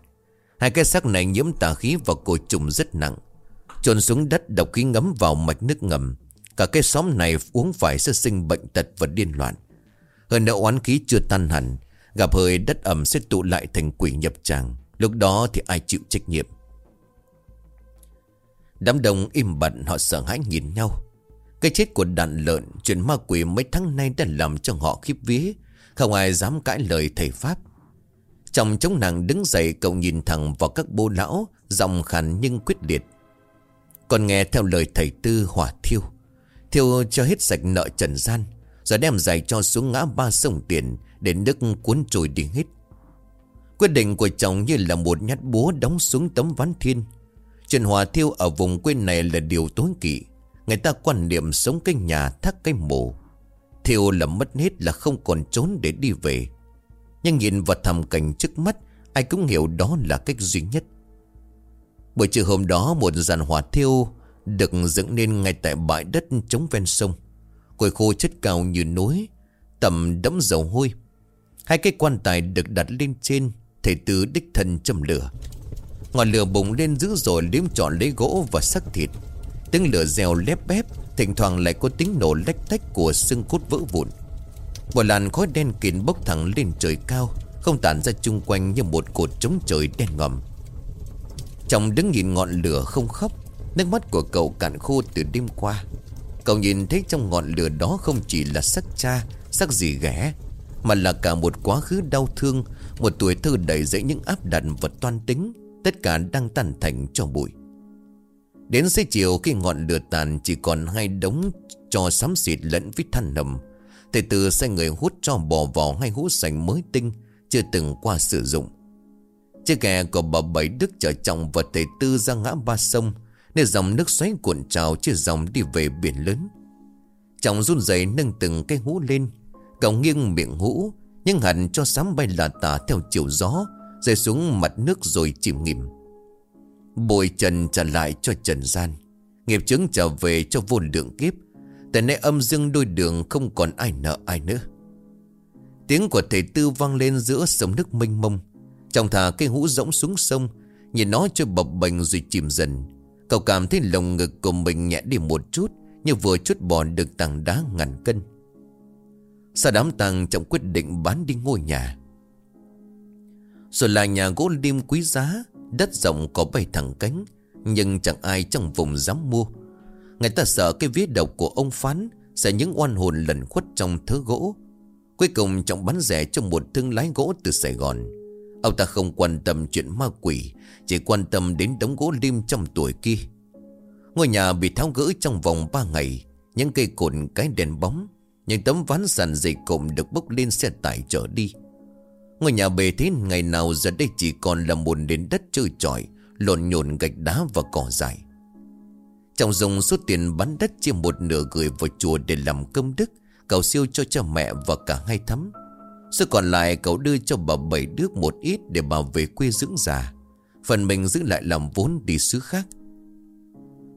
Hai cái xác này nhiễm tà khí và cổ trùng rất nặng. Chôn xuống đất, độc khí ngấm vào mạch nước ngầm. Cả cái xóm này uống phải sẽ sinh bệnh tật và điên loạn. Hơn nữa oán khí chưa tan hẳn. Gặp hơi đất ẩm sẽ tụ lại thành quỷ nhập tràng. Lúc đó thì ai chịu trách nhiệm. Đám đông im bặt, họ sợ hãi nhìn nhau. Cái chết của đàn lợn, Chuyện ma quỷ mấy tháng nay đã làm cho họ khiếp vía Không ai dám cãi lời thầy Pháp trong chống nàng đứng dậy, Cậu nhìn thẳng vào các bố lão, Giọng khàn nhưng quyết liệt. Còn nghe theo lời thầy Tư hỏa thiêu. Thiêu cho hết sạch nợ trần gian, Rồi đem giày cho xuống ngã ba sông tiền Để nước cuốn trôi đi hết. Quyết định của chồng như là một nhát búa đóng xuống tấm ván thiên. Chuyện hòa thiêu ở vùng quê này là điều tối kỵ. Người ta quan niệm sống cái nhà, thác cái mộ Thiêu là mất hết là không còn trốn để đi về. Nhưng nhìn vào thầm cảnh trước mắt, Ai cũng hiểu đó là cách duy nhất. Buổi chiều hôm đó, một dàn hỏa thiêu Được dựng nên ngay tại bãi đất chống ven sông. Cồi khô chất cao như núi, Tầm đẫm dầu hôi. Hai cái quan tài được đặt lên trên, thể tứ đích thân châm lửa. Ngọn lửa bùng lên dữ dội liếm trọn lấy gỗ và sắc thịt. Tiếng lửa reo lép bép, Thỉnh thoảng lại có tiếng nổ lách tách của xương cốt vỡ vụn. Một làn khói đen kín bốc thẳng lên trời cao, Không tản ra chung quanh như một cột trống trời đen ngầm Chồng đứng nhìn ngọn lửa không khóc, Nước mắt của cậu cạn khô từ đêm qua. Cậu nhìn thấy trong ngọn lửa đó không chỉ là sắc cha, Sắc gì ghẻ, Mà là cả một quá khứ đau thương, Một tuổi thơ đầy dẫy những áp đặt vật toan tính, Tất cả đang tàn thành cho bụi. Đến xế chiều khi ngọn lửa tàn, chỉ còn hai đống cho xám xịt lẫn với than nầm. Thầy từ sai người hút cho bò vào hai hũ sành mới tinh, chưa từng qua sử dụng. Chiếc ghe của bà Bảy Đức chở trọng và thầy tư ra ngã ba sông, nên dòng nước xoáy cuộn trào chia dòng đi về biển lớn. Trọng run rẩy nâng từng cái hũ lên, cậu nghiêng miệng hũ, nhưng hẳn cho sám bay là tả theo chiều gió, rơi xuống mặt nước rồi chìm nghỉm. bồi trần trả lại cho trần gian Nghiệp chứng trở về cho vô lượng kiếp Tại nay âm dương đôi đường không còn ai nợ ai nữa. Tiếng của thầy tư vang lên giữa sông nước mênh mông. Trong thả cây hũ rỗng xuống sông, Nhìn nó cho bập bềnh rồi chìm dần. Cậu cảm thấy lồng ngực của mình nhẹ đi một chút, Như vừa chút bỏ được tảng đá ngàn cân. Sau đám tàng trọng quyết định bán đi ngôi nhà. Rồi là nhà gỗ lim quý giá, Đất rộng có bảy thẳng cánh, Nhưng chẳng ai trong vùng dám mua. Người ta sợ cái vía độc của ông Phán Sẽ những oan hồn lẩn khuất trong thớ gỗ. Cuối cùng trọng bán rẻ cho một thương lái gỗ từ Sài Gòn. Ông ta không quan tâm chuyện ma quỷ, Chỉ quan tâm đến đống gỗ lim trong tuổi kia. Ngôi nhà bị tháo gỡ trong vòng 3 ngày, Những cây cột, cái đèn bóng, Những tấm ván sàn dày cộm được bốc lên xe tải chở đi. Ngôi nhà bề thế ngày nào giờ đây chỉ còn là một nền đất trơ trọi, Lộn nhộn gạch đá và cỏ dài trong dùng số tiền bán đất chia một nửa gửi vào chùa để làm công đức, Cầu siêu cho cha mẹ và cả hai thắm. Số còn lại cậu đưa cho bà bảy đứa một ít để bảo về quê dưỡng già. Phần mình giữ lại làm vốn đi xứ khác.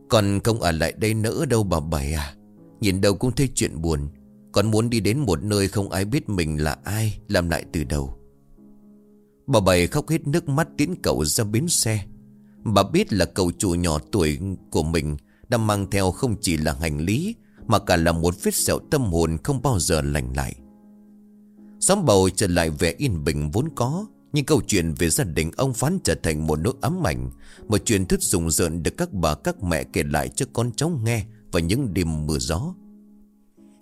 Còn không ở lại đây nữa đâu bà bảy à. Nhìn đâu cũng thấy chuyện buồn. Còn muốn đi đến một nơi không ai biết mình là ai, Làm lại từ đầu. Bà bảy khóc hết nước mắt tiến cậu ra bến xe. Bà biết là cậu chủ nhỏ tuổi của mình đã mang theo không chỉ là hành lý, Mà cả là một vết sẹo tâm hồn không bao giờ lành lại. Xóm bầu trở lại vẻ yên bình vốn có, Nhưng câu chuyện về gia đình ông Phán trở thành một nỗi ám ảnh, Một truyền thuyết rùng rợn được các bà, các mẹ kể lại cho con cháu nghe Vào những đêm mưa gió.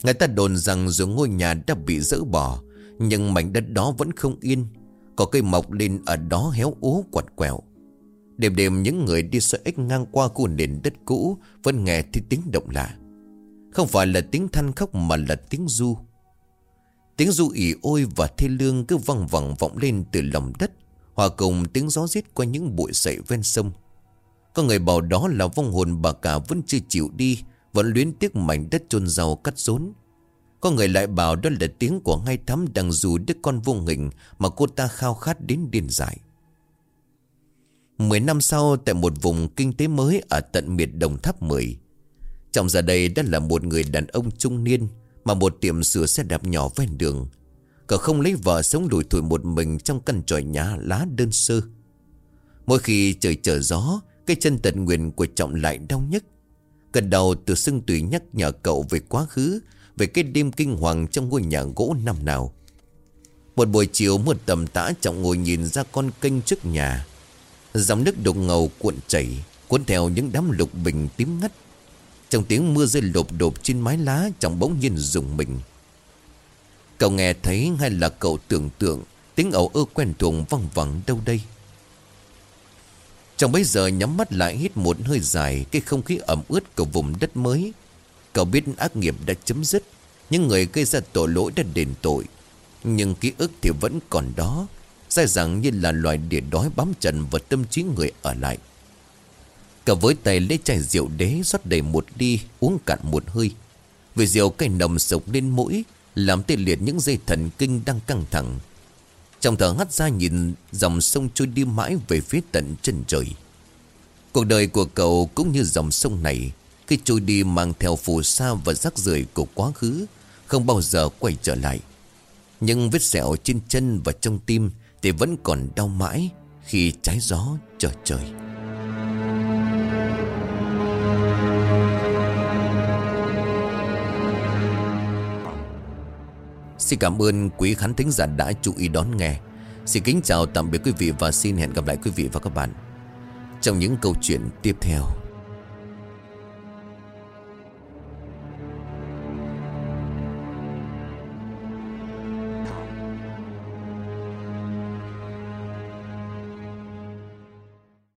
Người ta đồn rằng dù ngôi nhà đã bị dỡ bỏ, Nhưng mảnh đất đó vẫn không yên, Có cây mọc lên ở đó héo ố quạt quẹo. Đêm đêm những người đi xe ếch ngang qua khu nền đất cũ, Vẫn nghe thấy tiếng động lạ. Không phải là tiếng than khóc mà là tiếng du Tiếng du ỉ ôi và thê lương cứ văng vẳng vọng lên từ lòng đất, Hòa cùng tiếng gió rít qua những bụi sậy ven sông. Có người bảo đó là vong hồn bà cả vẫn chưa chịu đi, Vẫn luyến tiếc mảnh đất chôn rau cắt rốn. Có người lại bảo đó là tiếng của ngay thắm đang dù đứa con vô hình Mà cô ta khao khát đến điên dại. Mười năm sau, tại một vùng kinh tế mới ở tận miệt đồng tháp 10 Trong ra đây đã là một người đàn ông trung niên Mà một tiệm sửa xe đạp nhỏ ven đường. Cậu không lấy vợ sống lủi thủi một mình trong căn tròi nhà lá đơn sơ. Mỗi khi trời trở gió, Cái chân tận nguyện của Trọng lại đau nhức. Cần đầu từ sưng tùy nhắc nhở cậu về quá khứ, Về cái đêm kinh hoàng trong ngôi nhà gỗ năm nào. Một buổi chiều, một tầm tã Trọng ngồi nhìn ra con kênh trước nhà. Dòng nước đục ngầu cuộn chảy, Cuốn theo những đám lục bình tím ngắt. Trong tiếng mưa rơi lộp đột trên mái lá Trọng bỗng nhiên rùng mình. Cậu nghe thấy hay là cậu tưởng tượng Tiếng ẩu ơ quen thuộc văng vẳng đâu đây? Trong bấy giờ nhắm mắt lại hít một hơi dài, Cái không khí ẩm ướt của vùng đất mới. Cậu biết ác nghiệp đã chấm dứt, Những người gây ra tội lỗi đã đền tội, Nhưng ký ức thì vẫn còn đó. Sai rằng như là loài đỉa đói bám trần vào tâm trí người ở lại. Cả với tay lấy chai rượu đế rót đầy một ly, uống cạn một hơi. Vì rượu cay nồng sộc lên mũi, Làm tê liệt những dây thần kinh đang căng thẳng. Trong thở hắt ra nhìn dòng sông trôi đi mãi về phía tận chân trời. Cuộc đời của cậu cũng như dòng sông này, Khi trôi đi mang theo phù sa và rác rưởi của quá khứ, Không bao giờ quay trở lại. Nhưng vết sẹo trên chân và trong tim thì vẫn còn đau mãi Khi trái gió trở trời. Xin cảm ơn quý khán thính giả đã chú ý đón nghe. Xin kính chào, tạm biệt quý vị và xin hẹn gặp lại quý vị và các bạn Trong những câu chuyện tiếp theo.